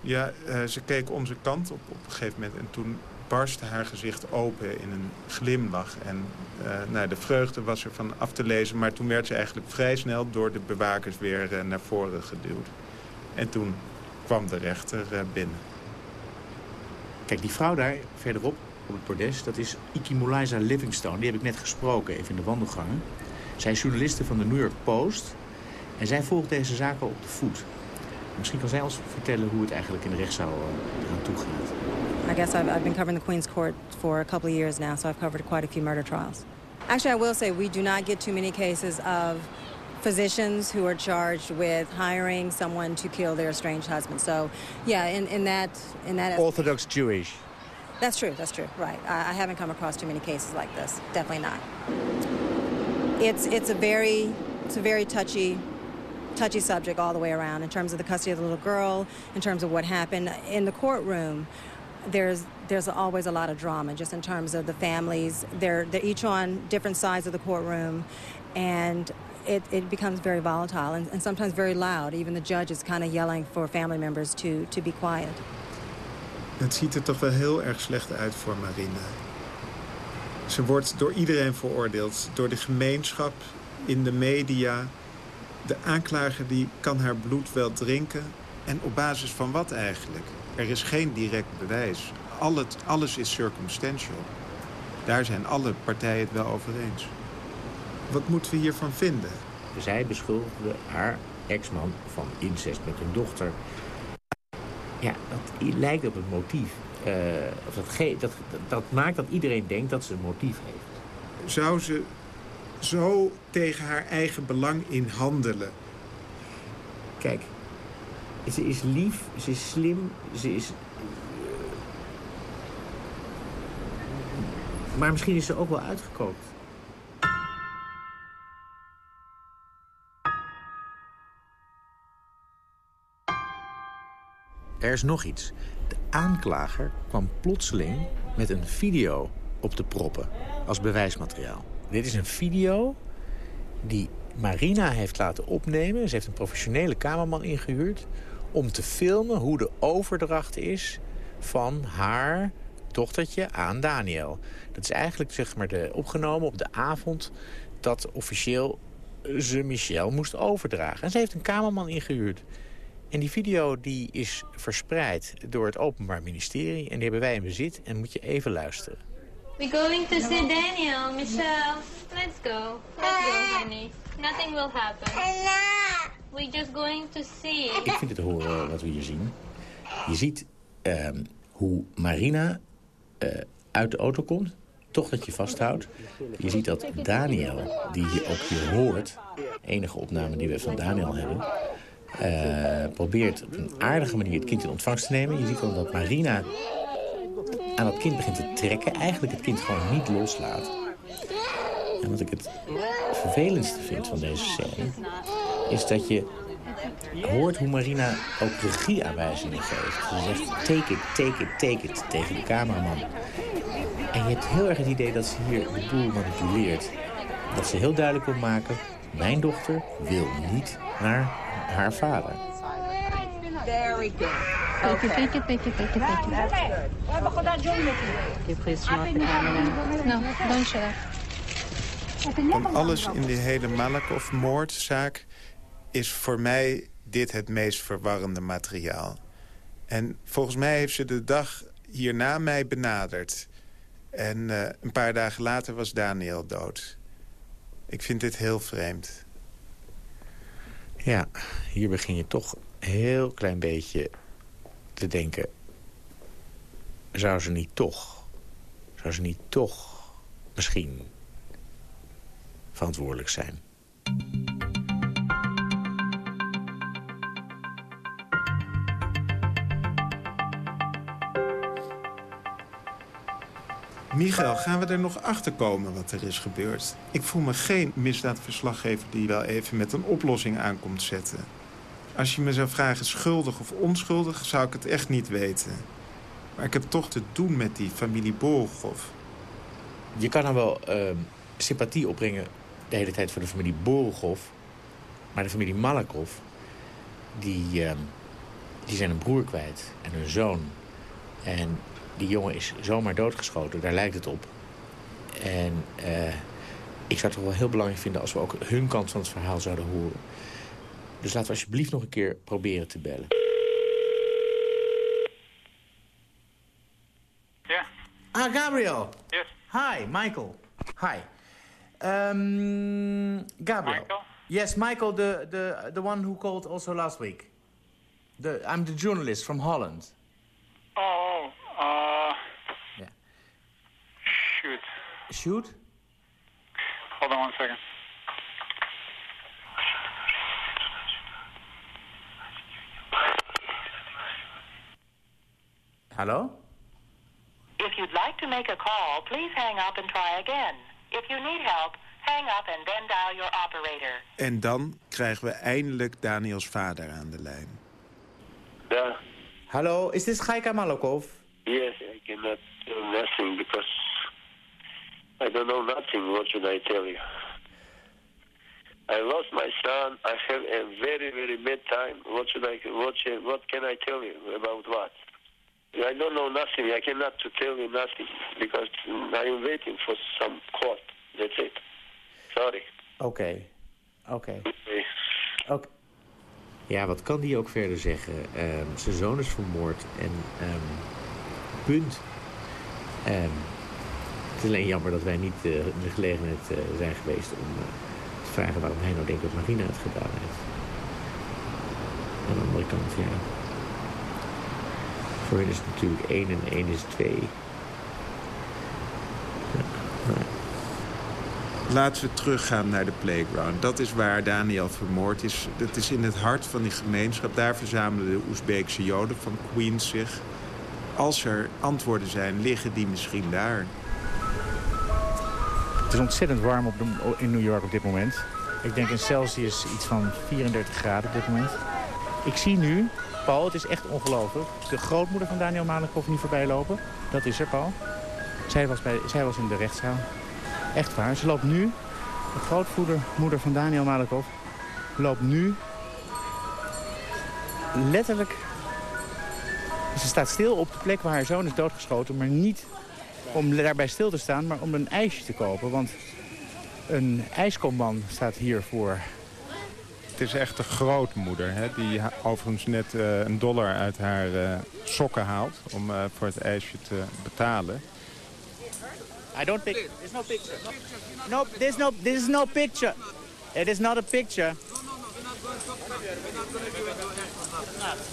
[SPEAKER 12] Ja, eh, ze keek onze kant op op een gegeven moment. En toen barstte haar gezicht open in een glimlach. En eh, nou, de vreugde was er van af te lezen. Maar toen werd ze eigenlijk vrij snel door de bewakers weer eh, naar voren geduwd. En toen kwam de rechter eh, binnen.
[SPEAKER 10] Kijk, die vrouw daar verderop op het bordes, dat is Ikimolaiza Livingstone. Die heb ik net gesproken, even in de wandelgangen. Zij is journaliste van de New York Post. En zij volgt deze zaken op de voet. Misschien kan zij ons vertellen hoe het eigenlijk in de rechtszaal eraan toe gaat.
[SPEAKER 21] I guess I've, I've been covering the Queen's Court for a couple of years now, so I've covered quite a few murder trials. Actually, I will say we do not get too many cases of physicians who are charged with hiring someone to kill their estranged husband. So, yeah, in, in that in that
[SPEAKER 10] Orthodox Jewish.
[SPEAKER 21] That's true. That's true. Right. I, I haven't come across too many cases like this. Definitely not. It's it's a very it's a very touchy touchy subject all the way around in terms of the custody of the little girl, in terms of what happened in the courtroom. There's there's always a lot of drama just in terms of the families. They're they're each on different sides of the courtroom, and it, it becomes very volatile and, and sometimes very loud. Even the judge is kind of yelling for family members to to be quiet.
[SPEAKER 12] Het ziet er toch wel heel erg slecht uit voor Marina. Ze wordt door iedereen veroordeeld. Door de gemeenschap, in de media. De aanklager die kan haar bloed wel drinken. En op basis van wat eigenlijk? Er is geen direct bewijs. Al het, alles is circumstantial. Daar zijn alle partijen het wel over eens. Wat moeten we hiervan vinden?
[SPEAKER 31] Zij beschuldigde haar ex-man van incest met hun dochter. Ja, dat lijkt op het motief. Uh, dat, dat maakt dat iedereen denkt dat ze een motief heeft.
[SPEAKER 12] Zou ze zo tegen haar eigen belang in handelen?
[SPEAKER 31] Kijk, ze is lief, ze is slim, ze is... Maar misschien is ze ook wel uitgekookt.
[SPEAKER 10] Er is nog iets. De aanklager kwam plotseling met een video op de proppen als bewijsmateriaal. Dit is een video die Marina heeft laten opnemen. Ze heeft een professionele cameraman ingehuurd om te filmen hoe de overdracht is van haar dochtertje aan Daniel. Dat is eigenlijk zeg maar, de, opgenomen op de avond dat officieel ze Michel moest overdragen. En ze heeft een cameraman ingehuurd. En die video die is verspreid door het Openbaar Ministerie. En die hebben wij in bezit. En moet je even luisteren.
[SPEAKER 24] We're going to see Daniel, Michelle. Let's go. Let's go, honey. Nothing will happen. We're just going to see.
[SPEAKER 10] Ik vind het horen wat we hier zien. Je ziet um, hoe Marina uh, uit de auto komt. Toch dat je vasthoudt. Je ziet dat Daniel, die je ook hier hoort... enige opname die we van Daniel hebben... Uh, probeert op een aardige manier het kind in ontvangst te nemen. Je ziet dan dat Marina aan het kind begint te trekken. Eigenlijk het kind gewoon niet loslaat. En wat ik het vervelendste vind van deze scène... is dat je hoort hoe Marina ook regieaanwijzingen geeft. Ze zegt take it, take it, take it tegen de cameraman. En je hebt heel erg het idee dat ze hier de boel manipuleert. Dat ze heel duidelijk wil maken... mijn dochter wil niet naar haar vader.
[SPEAKER 24] Very good. Okay. Take it, take it, take it, take it.
[SPEAKER 21] You please turn off the camera
[SPEAKER 24] No, don't shut up.
[SPEAKER 12] Van alles in die hele Malakoff-moordzaak is voor mij dit het meest verwarrende materiaal. En volgens mij heeft ze de dag hierna mij benaderd. En uh, een paar dagen later was Daniel dood. Ik vind dit heel vreemd.
[SPEAKER 10] Ja, hier begin je toch een heel klein beetje te denken...
[SPEAKER 32] zou ze niet toch... zou ze niet toch misschien verantwoordelijk zijn?
[SPEAKER 12] Michael, gaan we er nog achter komen wat er is gebeurd? Ik voel me geen misdaadverslaggever die wel even met een oplossing aankomt zetten. Als je me zou vragen schuldig of onschuldig, zou ik het echt niet weten. Maar ik heb toch te doen met die familie Borghoff.
[SPEAKER 32] Je kan dan wel uh, sympathie opbrengen de hele tijd voor de familie Borghoff. Maar de familie Malakov, die, uh, die zijn een broer kwijt en een zoon. En die jongen is zomaar doodgeschoten, daar lijkt het op. En uh, ik zou het toch wel heel belangrijk vinden als we ook hun kant van het verhaal zouden horen. Dus laten we alsjeblieft nog een keer proberen te bellen.
[SPEAKER 28] Yeah.
[SPEAKER 10] Ah, Gabriel.
[SPEAKER 28] Yes.
[SPEAKER 10] Hi, Michael. Hi. Um, Gabriel.
[SPEAKER 28] Michael?
[SPEAKER 10] Yes, Michael, the, the, the one who called also last week. The, I'm the journalist from Holland.
[SPEAKER 28] Oh, uh...
[SPEAKER 10] Yeah.
[SPEAKER 28] Shoot.
[SPEAKER 10] Shoot?
[SPEAKER 28] Hold on one second.
[SPEAKER 10] Hello?
[SPEAKER 33] If you'd like to make a call, please hang up and try again. If you need help, hang up and then dial your operator.
[SPEAKER 12] En dan krijgen we eindelijk Daniels vader aan de lijn.
[SPEAKER 34] Yeah.
[SPEAKER 10] Hello, is this Gaika Malakov?
[SPEAKER 34] Yes, I cannot do nothing because I don't know nothing. What should I tell you? I lost my son. I have a very, very bad time. What should I? What should, What can I tell you about what? I don't know nothing. I cannot to tell you nothing because I am waiting for some court. That's it. Sorry.
[SPEAKER 10] Oké. Oké.
[SPEAKER 34] Okay.
[SPEAKER 10] Oké. Ja, wat kan die ook verder zeggen? Um, zijn zoon is vermoord en um, punt. Um, het is alleen jammer dat wij niet uh, in de gelegenheid uh, zijn geweest om uh, te vragen waarom hij nou denkt dat Marina het gedaan heeft. Aan de andere kant, ja. Voor hen is het natuurlijk 1 en 1 is 2. Ja, maar...
[SPEAKER 12] Laten we teruggaan naar de playground. Dat is waar Daniel vermoord is. Dat is in het hart van die gemeenschap. Daar verzamelen de Oezbeekse Joden van Queens zich. Als er antwoorden zijn, liggen die misschien daar.
[SPEAKER 10] Het is ontzettend warm op de, in New York op dit moment. Ik denk in Celsius iets van 34 graden op dit moment. Ik zie nu, Paul, het is echt ongelooflijk... de grootmoeder van Daniel Malekov niet voorbij lopen. Dat is er, Paul. Zij was, bij, zij was in de rechtszaal. Echt waar. Ze loopt nu, de grootmoeder van Daniel Malekov... loopt nu letterlijk... Ze staat stil op de plek waar haar zoon is doodgeschoten... maar niet om daarbij stil te staan, maar om een ijsje te kopen. Want een ijskomman staat hier voor.
[SPEAKER 12] Het is echt de grootmoeder, hè, die overigens net uh, een dollar uit haar uh, sokken haalt... om uh, voor het ijsje te betalen.
[SPEAKER 10] I don't think... There's no picture. No, there's no, this is no picture. It is not a picture.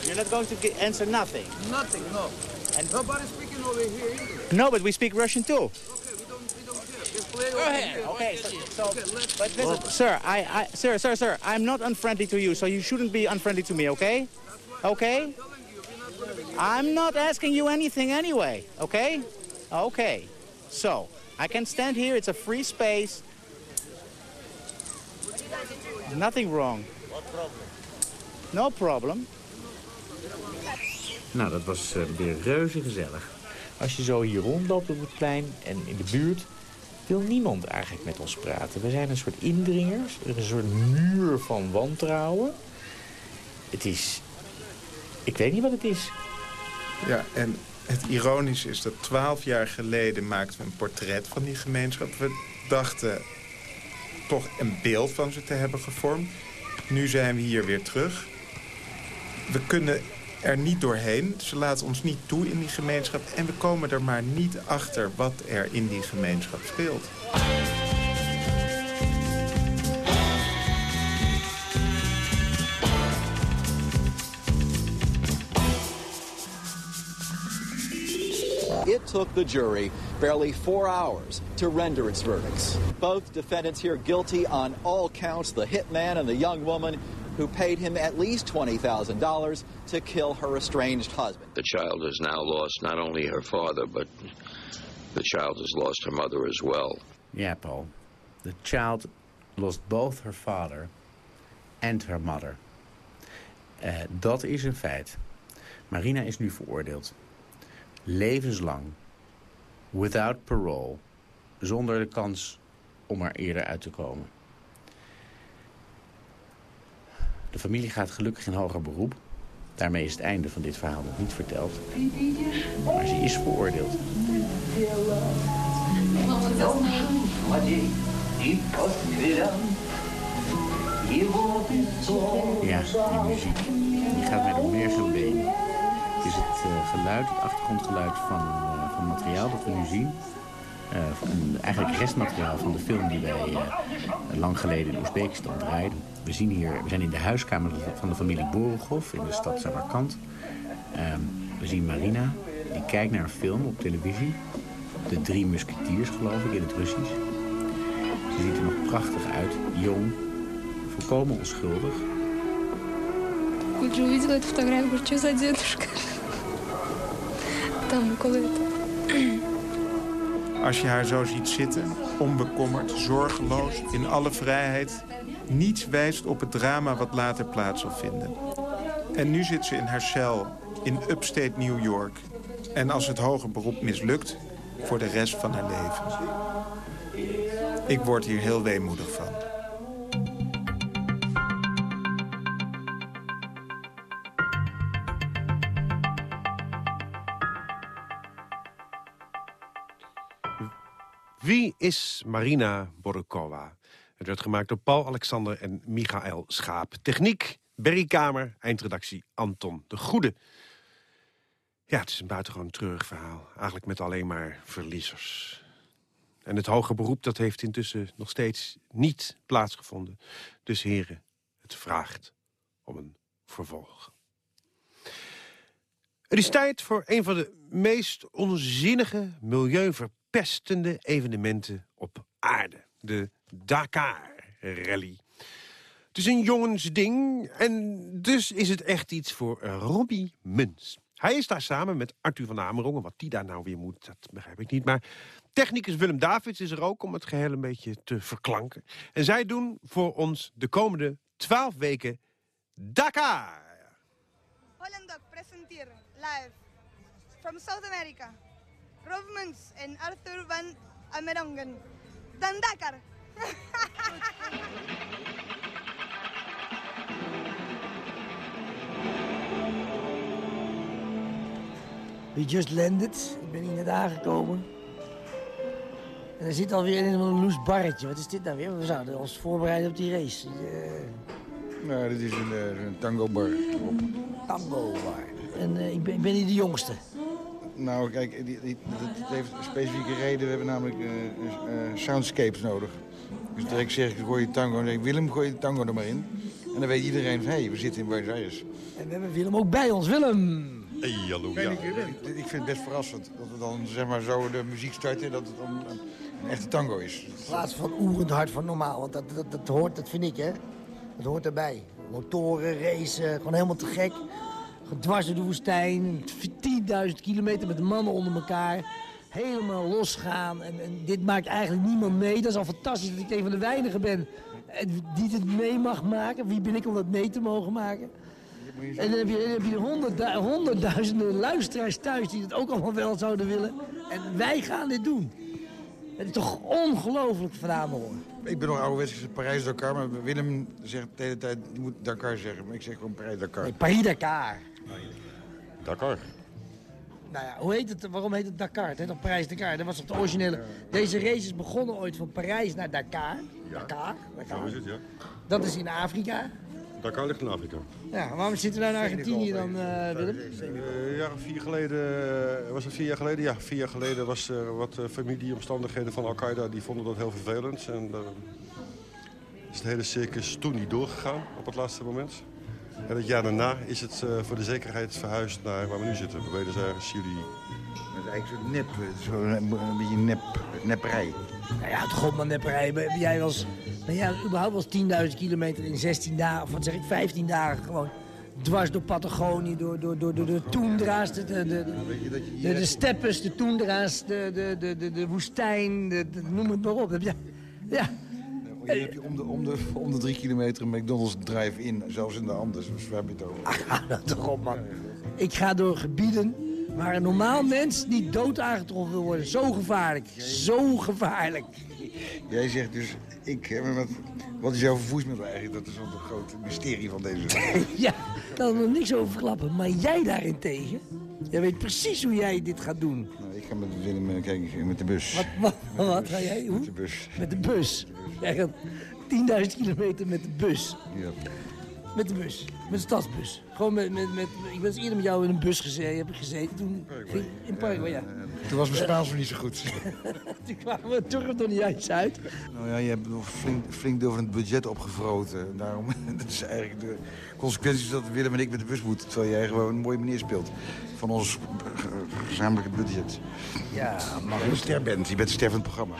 [SPEAKER 10] You're not going to answer nothing.
[SPEAKER 30] Nothing, no.
[SPEAKER 10] And
[SPEAKER 30] Nobody's speaking over here either.
[SPEAKER 10] No, but we speak Russian too.
[SPEAKER 30] Okay, we don't, we don't care. Just play
[SPEAKER 10] Go ahead. Okay, so, so but listen, sir, I, I, sir, sir, sir, I'm not unfriendly to you, so you shouldn't be unfriendly to me, okay? Okay? I'm not asking you anything anyway, okay? Okay. So, I can stand here, it's a free space. Nothing wrong. No problem. Nou, dat was uh, weer reuze gezellig. Als je zo hier rondloopt op het plein en in de buurt... wil niemand eigenlijk met ons praten. We zijn een soort indringers. Er een soort muur van wantrouwen. Het is... Ik weet niet wat het is.
[SPEAKER 12] Ja, en het ironische is dat twaalf jaar geleden maakten we een portret van die gemeenschap. We dachten toch een beeld van ze te hebben gevormd. Nu zijn we hier weer terug. We kunnen er niet doorheen. Ze laten ons niet toe in die gemeenschap. En we komen er maar niet achter wat er in die gemeenschap speelt.
[SPEAKER 35] took the jury barely four hours to render its verdicts. Both defendants here guilty on all counts the hitman and the young woman who paid him at least $20,000 to kill her estranged husband.
[SPEAKER 36] The child has now lost not only her father, but the child has lost her mother as well.
[SPEAKER 10] Ja, Paul. The child lost both her father and her mother. Uh, dat is een feit. Marina is nu veroordeeld. Levenslang. Without parole. Zonder de kans om er eerder uit te komen. De familie gaat gelukkig in hoger beroep. Daarmee is het einde van dit verhaal nog niet verteld. Maar ze is veroordeeld. Ja, die muziek. Die gaat mij meer zo'n been. Het is het uh, geluid, het achtergrondgeluid van, uh, van materiaal dat we nu zien. Uh, een, eigenlijk restmateriaal van de film die wij lang geleden in Oezbekistan draaiden. We, zien hier, we zijn in de huiskamer van de familie Borogov in de stad Samarkand. Ehm, we zien Marina, die kijkt naar een film op televisie. De Drie Musketiers, geloof ik, in het Russisch. Ze ziet er nog prachtig uit, jong, volkomen onschuldig.
[SPEAKER 37] Тут же увидела эту фотографию, говорю, что за дедушка? Там около этого.
[SPEAKER 12] Als je haar zo ziet zitten, onbekommerd, zorgeloos, in alle vrijheid... niets wijst op het drama wat later plaats zal vinden. En nu zit ze in haar cel in upstate New York. En als het hoger beroep mislukt, voor de rest van haar leven. Ik word hier heel weemoedig van.
[SPEAKER 3] Wie is Marina Borokova? Het werd gemaakt door Paul Alexander en Michael Schaap. Techniek, Berry Kamer, eindredactie Anton de Goede. Ja, het is een buitengewoon treurig verhaal. Eigenlijk met alleen maar verliezers. En het hoger beroep dat heeft intussen nog steeds niet plaatsgevonden. Dus heren, het vraagt om een vervolg. Het is tijd voor een van de meest onzinnige, milieuverpestende evenementen op aarde. De Dakar Rally. Het is een jongensding en dus is het echt iets voor Robbie Muns. Hij is daar samen met Arthur van Amerongen. Wat die daar nou weer moet, dat begrijp ik niet. Maar technicus Willem Davids is er ook om het geheel een beetje te verklanken. En zij doen voor ons de komende twaalf weken Dakar.
[SPEAKER 38] Holland presenteren live from South America. Muns en Arthur van Amerongen. Dan Dakar.
[SPEAKER 7] We just landed. Ik ben hier net aangekomen. En er zit alweer in een loes barretje. Wat is dit nou weer? We zouden ons voorbereiden op die race. Uh...
[SPEAKER 8] Nou, dit is een, uh, een tango bar.
[SPEAKER 7] Tango bar. En uh, ik, ben, ik ben hier de jongste.
[SPEAKER 8] Nou, kijk, die, die, dat heeft een specifieke reden. We hebben namelijk soundscapes nodig. Dus direct zeg ik, gooi je tango. Dan zeg ik, Willem, gooi je de tango er maar in. En dan weet iedereen van, hé, hey, we zitten in Buenos Aires.
[SPEAKER 7] En we hebben Willem ook bij ons. Willem!
[SPEAKER 8] Hey, hallo, ja. Ik, ik, vind het best verrassend dat we dan zeg maar, zo de muziek starten... en dat het dan een, een echte tango is.
[SPEAKER 7] In plaats van oerend hard van normaal. Want dat, dat, dat hoort, dat vind ik, hè. Dat hoort erbij. Motoren, racen, gewoon helemaal te gek. Dwars door de woestijn, 10.000 kilometer met de mannen onder elkaar. Helemaal losgaan. En, en dit maakt eigenlijk niemand mee. Dat is al fantastisch dat ik een van de weinigen ben die het mee mag maken. Wie ben ik om dat mee te mogen maken? En dan heb je, dan heb je honderd, honderdduizenden luisteraars thuis die het ook allemaal wel zouden willen. En wij gaan dit doen. Het is toch ongelooflijk vandaan hoor.
[SPEAKER 8] Ik ben nog ouderwets Parijs-Dakar, maar Willem zegt de hele tijd, je moet Dakar zeggen. Maar ik zeg gewoon Parijs-Dakar.
[SPEAKER 7] Nee, Paris-Dakar.
[SPEAKER 8] Dakar.
[SPEAKER 7] Nou ja, hoe heet het, waarom heet het Dakar? Het heet toch Parijs-Dakar? Dat was toch de originele... Deze race is begonnen ooit van Parijs naar Dakar.
[SPEAKER 8] Ja.
[SPEAKER 7] Dakar, Dakar.
[SPEAKER 8] Zo is het, ja.
[SPEAKER 7] Dat is in Afrika.
[SPEAKER 8] Dakar ligt in Afrika.
[SPEAKER 7] Ja, waarom zitten we nou in Argentinië dan, uh, Willem?
[SPEAKER 8] Uh, ja, vier geleden, was het vier jaar geleden? Ja, vier jaar geleden was er wat familieomstandigheden van Al-Qaeda. Die vonden dat heel vervelend. En is het hele circus toen niet doorgegaan op het laatste moment. En het jaar daarna is het voor de zekerheid verhuisd naar waar we nu zitten. Buenos Aires, Chili, Dat is eigenlijk zo'n nep, zo een, een beetje nep, nepperij.
[SPEAKER 7] Nou ja, het god maar nepperij. Ben jij wel eens, ben jij überhaupt wel eens 10.000 kilometer in 16 dagen, of wat zeg ik, 15 dagen gewoon dwars door Patagonië, door, door, door, door de toendra's, de, de, de, de, de steppes, de toendra's, de, de, de, de, de woestijn, de, de- noem het maar op. Ja,
[SPEAKER 8] Hier heb je om de, om, de, om de drie kilometer een McDonald's drive-in, zelfs in de Andes. Dus waar heb je het over?
[SPEAKER 7] ga nou toch op, man. Ik ga door gebieden waar een normaal mens niet dood aangetroffen wil worden. Zo gevaarlijk, zo gevaarlijk.
[SPEAKER 8] Jij zegt dus, ik, hè, maar wat, wat is jouw vervoersmiddel eigenlijk? Dat is wel een groot mysterie van deze
[SPEAKER 7] Ja, daar wil ik nog niks over klappen. Maar jij daarentegen, jij weet precies hoe jij dit gaat doen.
[SPEAKER 8] Nou, ik ga met Willem eh, kijken met de bus.
[SPEAKER 7] Wat, wat, wat ga jij? Hoe?
[SPEAKER 8] Met de bus.
[SPEAKER 7] Met de bus. Jij gaat 10.000 kilometer met de bus.
[SPEAKER 8] Ja.
[SPEAKER 7] Met de bus. Met de stadsbus. Gewoon met, met, met, ik ben eens eerder met jou in een bus gezeten, heb ik gezeten. Toen in Paraguay, ja.
[SPEAKER 8] Toen was mijn Spaans nog niet zo goed.
[SPEAKER 7] Toen kwamen we toch er niet uit.
[SPEAKER 8] Nou ja, je hebt nog flink, flink deel van het budget opgevroten. Daarom, dat is eigenlijk de consequentie dat Willem en ik met de bus moeten. Terwijl jij gewoon een mooie meneer speelt. Van ons ge- gezamenlijke budget.
[SPEAKER 7] Ja,
[SPEAKER 8] maar je een ster bent. Je bent een ster van het programma.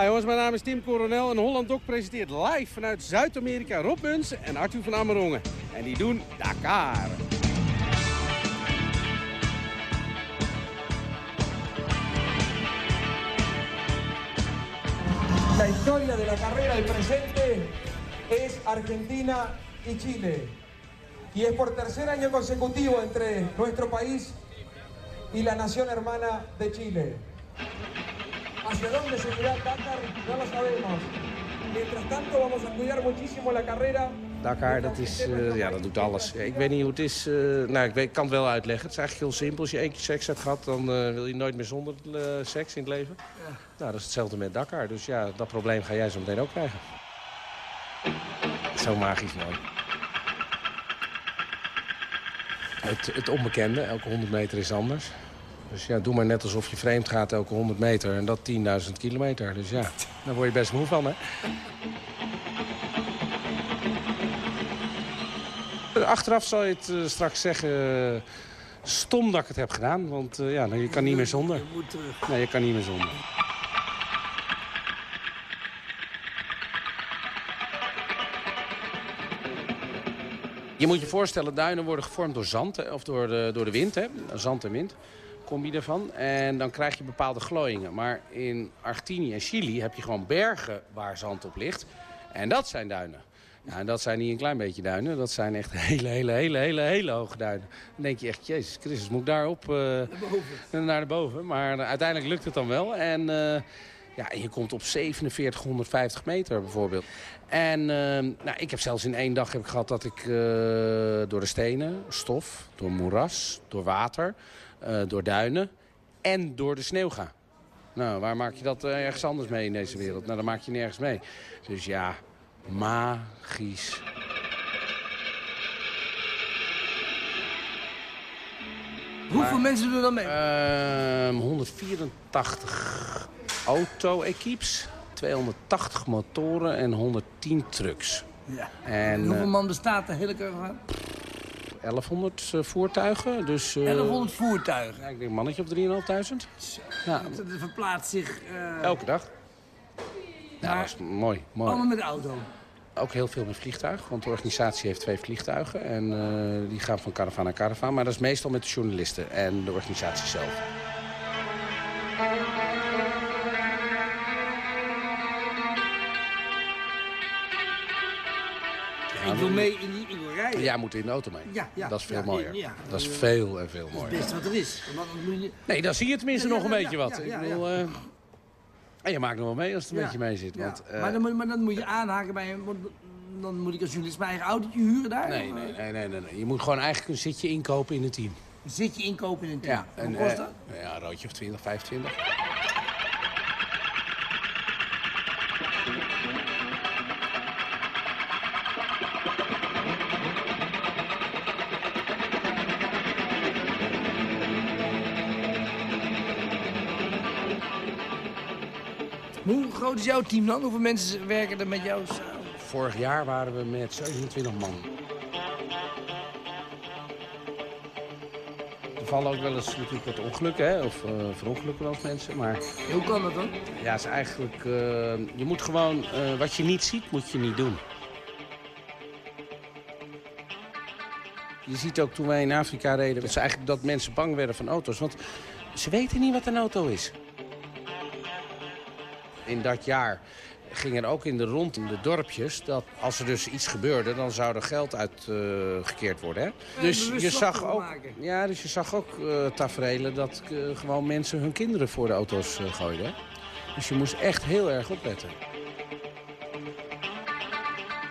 [SPEAKER 39] Hi jongens, mijn naam is Tim Coronel en Holland Doc presenteert live vanuit Zuid-Amerika Rob Muns en Arthur van Amerongen. En die doen Dakar.
[SPEAKER 40] La historia de la carrera del presente es Argentina y Chile. Y es por tercer año consecutivo entre nuestro país y la nación hermana de Chile. ¿Hacia dónde se irá Dakar? No lo sabemos. Mientras tanto vamos a cuidar muchísimo la carrera.
[SPEAKER 39] Dakar, dat, is, eh, ja, dat doet alles. Ik weet niet hoe het is. eh, nou, ik, weet, ik kan het wel uitleggen. Het is eigenlijk heel simpel. Als je één keer seks hebt gehad, dan eh, wil je nooit meer zonder eh, seks in het leven. Nou, dat is hetzelfde met Dakar. Dus ja, dat probleem ga jij zo meteen ook krijgen. Zo magisch mooi. Het, het onbekende, elke 100 meter is anders. Dus ja, doe maar net alsof je vreemd gaat elke 100 meter. En dat 10.000 kilometer. Dus ja, daar word je best moe van, hè? Achteraf zal je het eh, straks zeggen... eh, stom dat ik het heb gedaan. Want eh, ja, nou, je kan niet meer zonder.
[SPEAKER 7] moet terug.
[SPEAKER 39] Nee, je kan niet meer zonder. Je moet je voorstellen, duinen worden gevormd door zand of door de, door de wind. Hè. Zand en wind, combi daarvan. En dan krijg je bepaalde glooiingen. Maar in Argentinië en Chili heb je gewoon bergen waar zand op ligt. En dat zijn duinen. Ja, en dat zijn niet een klein beetje duinen. Dat zijn echt hele, hele, hele, hele, hele hoge duinen. Dan denk je echt, jezus Christus, moet ik daarop uh, naar boven. Maar uh, uiteindelijk lukt het dan wel. En uh, ja, je komt op 4750 meter bijvoorbeeld. En nou, ik heb zelfs in één dag heb ik gehad dat ik uh, door de stenen, stof, door moeras, door water, door duinen en door de sneeuw ga. Nou, waar maak je dat uh, ergens anders mee in deze wereld? Nou, dan maak je nergens mee. Dus ja, magisch.
[SPEAKER 7] Hoeveel
[SPEAKER 39] maar,
[SPEAKER 7] mensen doen er dan mee?
[SPEAKER 39] Uh, 184 auto-equips, 280 motoren en 110 trucks.
[SPEAKER 7] Ja.
[SPEAKER 39] En,
[SPEAKER 7] En hoeveel
[SPEAKER 39] uh,
[SPEAKER 7] man bestaat de hele caravan?
[SPEAKER 39] 1100 uh, voertuigen. Dus, uh,
[SPEAKER 7] 1100 voertuigen?
[SPEAKER 39] Ja, ik denk een mannetje of 3.500.
[SPEAKER 7] Ja. Het verplaatst zich... uh,
[SPEAKER 39] Elke dag. Ja, dat is mooi, mooi.
[SPEAKER 7] Allemaal met de auto?
[SPEAKER 39] Ook heel veel met vliegtuig, want de organisatie heeft twee vliegtuigen. En uh, die gaan van caravan naar caravan. Maar dat is meestal met de journalisten en de organisatie zelf.
[SPEAKER 7] ik wil mee in die, rijden.
[SPEAKER 39] Jij moet in de auto mee.
[SPEAKER 7] Ja, ja,
[SPEAKER 39] dat is veel
[SPEAKER 7] ja,
[SPEAKER 39] mooier.
[SPEAKER 7] Ja,
[SPEAKER 39] dat is veel en veel mooier.
[SPEAKER 7] Dat is het beste wat er is. Want je...
[SPEAKER 39] Nee, dan zie je tenminste nog een beetje wat. Ik bedoel, uh, en je maakt nog wel mee als het een beetje mee zit. Want, uh,
[SPEAKER 7] maar, dan, maar, dan, moet je aanhaken bij een... Dan moet ik als journalist mijn eigen autootje huren daar?
[SPEAKER 39] Nee, nee, nee, nee, nee, nee. Je moet gewoon eigenlijk een zitje inkopen in het team.
[SPEAKER 7] Een zitje inkopen in een team?
[SPEAKER 39] Ja,
[SPEAKER 7] en, kost dat?
[SPEAKER 39] Uh, ja, een roodje of 20, 25.
[SPEAKER 7] Hoe groot is jouw team dan? Hoeveel mensen werken er met jou samen?
[SPEAKER 39] vorig jaar waren we met 27 man. Er vallen ook wel eens natuurlijk wat ongelukken, hè? of uh, verongelukken wel eens mensen. Maar
[SPEAKER 7] Hoe kan dat dan?
[SPEAKER 39] ja, het is eigenlijk, uh, je moet gewoon, uh, wat je niet ziet, moet je niet doen. Je ziet ook toen wij in Afrika reden, dat, ze eigenlijk, dat mensen bang werden van auto's. Want ze weten niet wat een auto is. In dat jaar ging er ook in de rond in de dorpjes... dat als er dus iets gebeurde, dan zou er geld uitgekeerd uh, worden. Hè? Dus, je zag ook, ja, dus je zag ook uh, tafereelen dat uh, gewoon mensen hun kinderen voor de auto's gooiden. Hè? Dus je moest echt heel erg opletten.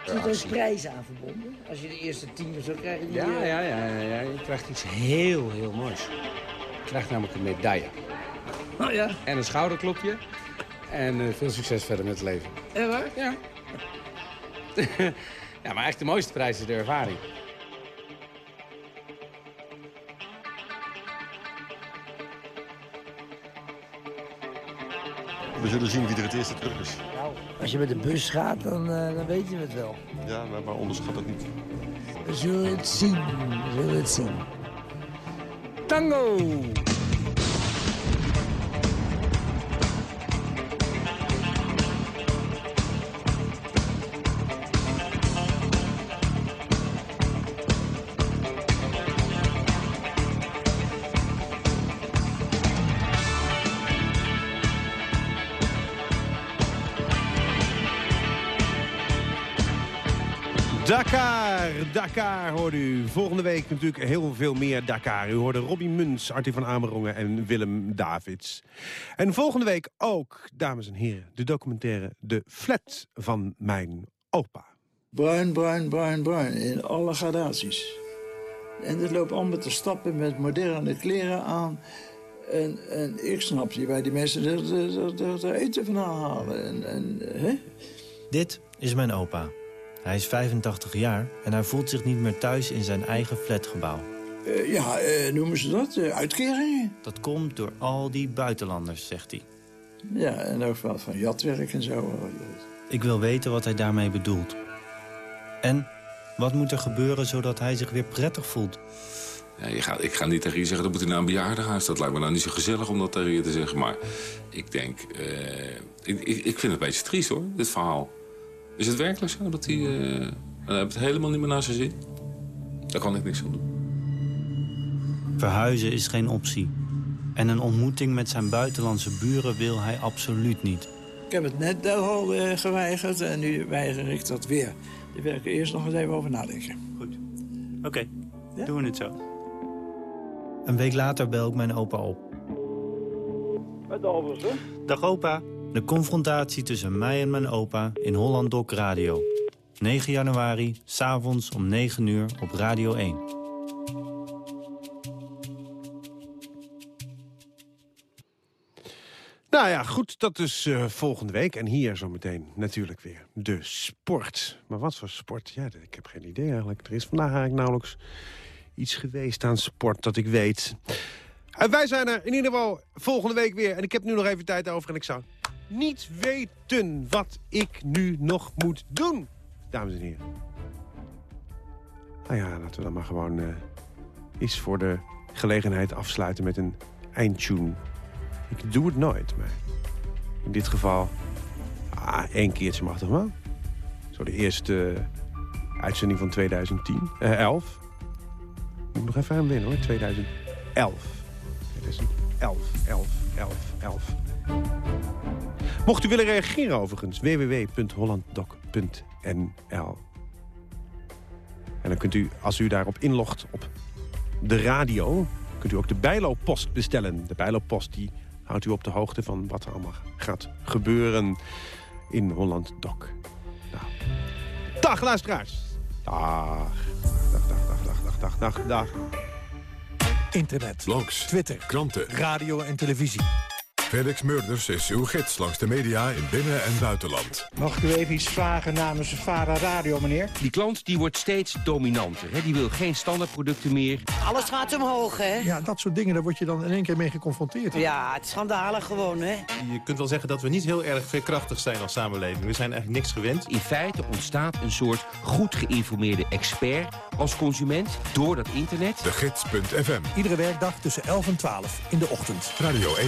[SPEAKER 7] Er zitten ook prijzen aan verbonden. Als je de eerste tien of zo krijgt. Die,
[SPEAKER 39] ja, ja, ja, ja, ja, je krijgt iets heel, heel moois. Je krijgt namelijk een medaille.
[SPEAKER 7] Oh ja?
[SPEAKER 39] En een schouderklopje. En uh, veel succes verder met het leven.
[SPEAKER 7] Ja, waar?
[SPEAKER 39] Ja. ja, maar echt de mooiste prijs is de ervaring.
[SPEAKER 41] We zullen zien wie er het eerste terug is.
[SPEAKER 7] Nou, als je met de bus gaat, dan, uh, dan weet je het wel.
[SPEAKER 41] Ja, maar, maar onderschat het niet.
[SPEAKER 7] We zullen het zien. We zullen het zien.
[SPEAKER 39] Tango!
[SPEAKER 3] Dakar, Dakar hoorde u. Volgende week natuurlijk heel veel meer Dakar. U hoorde Robbie Muns, Artie van Amerongen en Willem Davids. En volgende week ook, dames en heren, de documentaire De Flat van mijn opa.
[SPEAKER 42] Bruin, bruin, bruin, bruin, in alle gradaties. En het loopt allemaal te stappen met moderne kleren aan. En, en ik snap niet waar die mensen er eten vandaan halen. En, en, hè?
[SPEAKER 37] Dit is mijn opa. Hij is 85 jaar en hij voelt zich niet meer thuis in zijn eigen flatgebouw.
[SPEAKER 42] Uh, ja, uh, noemen ze dat? Uh, uitkeringen?
[SPEAKER 37] Dat komt door al die buitenlanders, zegt hij.
[SPEAKER 42] Ja, en ook wel van jatwerk en zo.
[SPEAKER 37] Ik wil weten wat hij daarmee bedoelt. En wat moet er gebeuren zodat hij zich weer prettig voelt?
[SPEAKER 43] Ja, je gaat, ik ga niet tegen je zeggen, dat moet hij naar een bejaardenhuis. Dat lijkt me nou niet zo gezellig om dat tegen je te zeggen. Maar ik denk, ik, ik, ik vind het een beetje triest hoor, dit verhaal. Is het werkelijk zo dat hij... Uh, hij heeft het helemaal niet meer naar zijn zin? Daar kan ik niks aan doen.
[SPEAKER 37] Verhuizen is geen optie. En een ontmoeting met zijn buitenlandse buren wil hij absoluut niet.
[SPEAKER 42] Ik heb het net al uh, geweigerd en nu weiger ik dat weer. Daar wil ik er eerst nog eens even over nadenken.
[SPEAKER 37] Goed. Oké, okay. ja? doen we het zo. Een week later bel ik mijn opa op.
[SPEAKER 42] Met Alversen?
[SPEAKER 37] Dag opa. De confrontatie tussen mij en mijn opa in Holland Doc Radio. 9 januari, s'avonds om 9 uur op Radio 1.
[SPEAKER 3] Nou ja, goed, dat is uh, volgende week. En hier zometeen natuurlijk weer de sport. Maar wat voor sport? Ja, ik heb geen idee eigenlijk. Er is vandaag eigenlijk nauwelijks iets geweest aan sport dat ik weet. En wij zijn er in ieder geval volgende week weer. En ik heb nu nog even tijd over en ik zou niet weten wat ik nu nog moet doen. Dames en heren. Nou ja, laten we dan maar gewoon uh, voor de gelegenheid afsluiten met een eindtune. Ik doe het nooit, maar in dit geval... Ah, één keertje mag toch wel? Zo de eerste uitzending van 2010. Uh, 11. Moet nog even aan winnen hoor. 2011. 2011, 11, 11, 11. Mocht u willen reageren overigens, www.hollanddoc.nl. En dan kunt u, als u daarop inlogt op de radio... kunt u ook de Bijlo-post bestellen. De Bijlo-post die houdt u op de hoogte van wat er allemaal gaat gebeuren in Holland Doc. Nou. Dag luisteraars. Dag. Dag, dag, dag, dag, dag, dag, dag, dag.
[SPEAKER 44] Internet,
[SPEAKER 43] blogs,
[SPEAKER 44] Twitter,
[SPEAKER 43] kranten,
[SPEAKER 44] radio en televisie. Felix Murders is uw gids langs de media in binnen- en buitenland.
[SPEAKER 45] Mag ik u even iets vragen namens Vara Radio, meneer?
[SPEAKER 46] Die klant die wordt steeds dominanter. Hè? Die wil geen standaardproducten meer.
[SPEAKER 47] Alles gaat omhoog, hè?
[SPEAKER 45] Ja, dat soort dingen, daar word je dan in één keer mee geconfronteerd.
[SPEAKER 47] Ja, het is schandalig gewoon, hè?
[SPEAKER 48] Je kunt wel zeggen dat we niet heel erg veerkrachtig zijn als samenleving. We zijn eigenlijk niks gewend.
[SPEAKER 46] In feite ontstaat een soort goed geïnformeerde expert als consument door dat internet.
[SPEAKER 44] De Gids.fm.
[SPEAKER 45] Iedere werkdag tussen 11 en 12 in de ochtend.
[SPEAKER 44] Radio 1.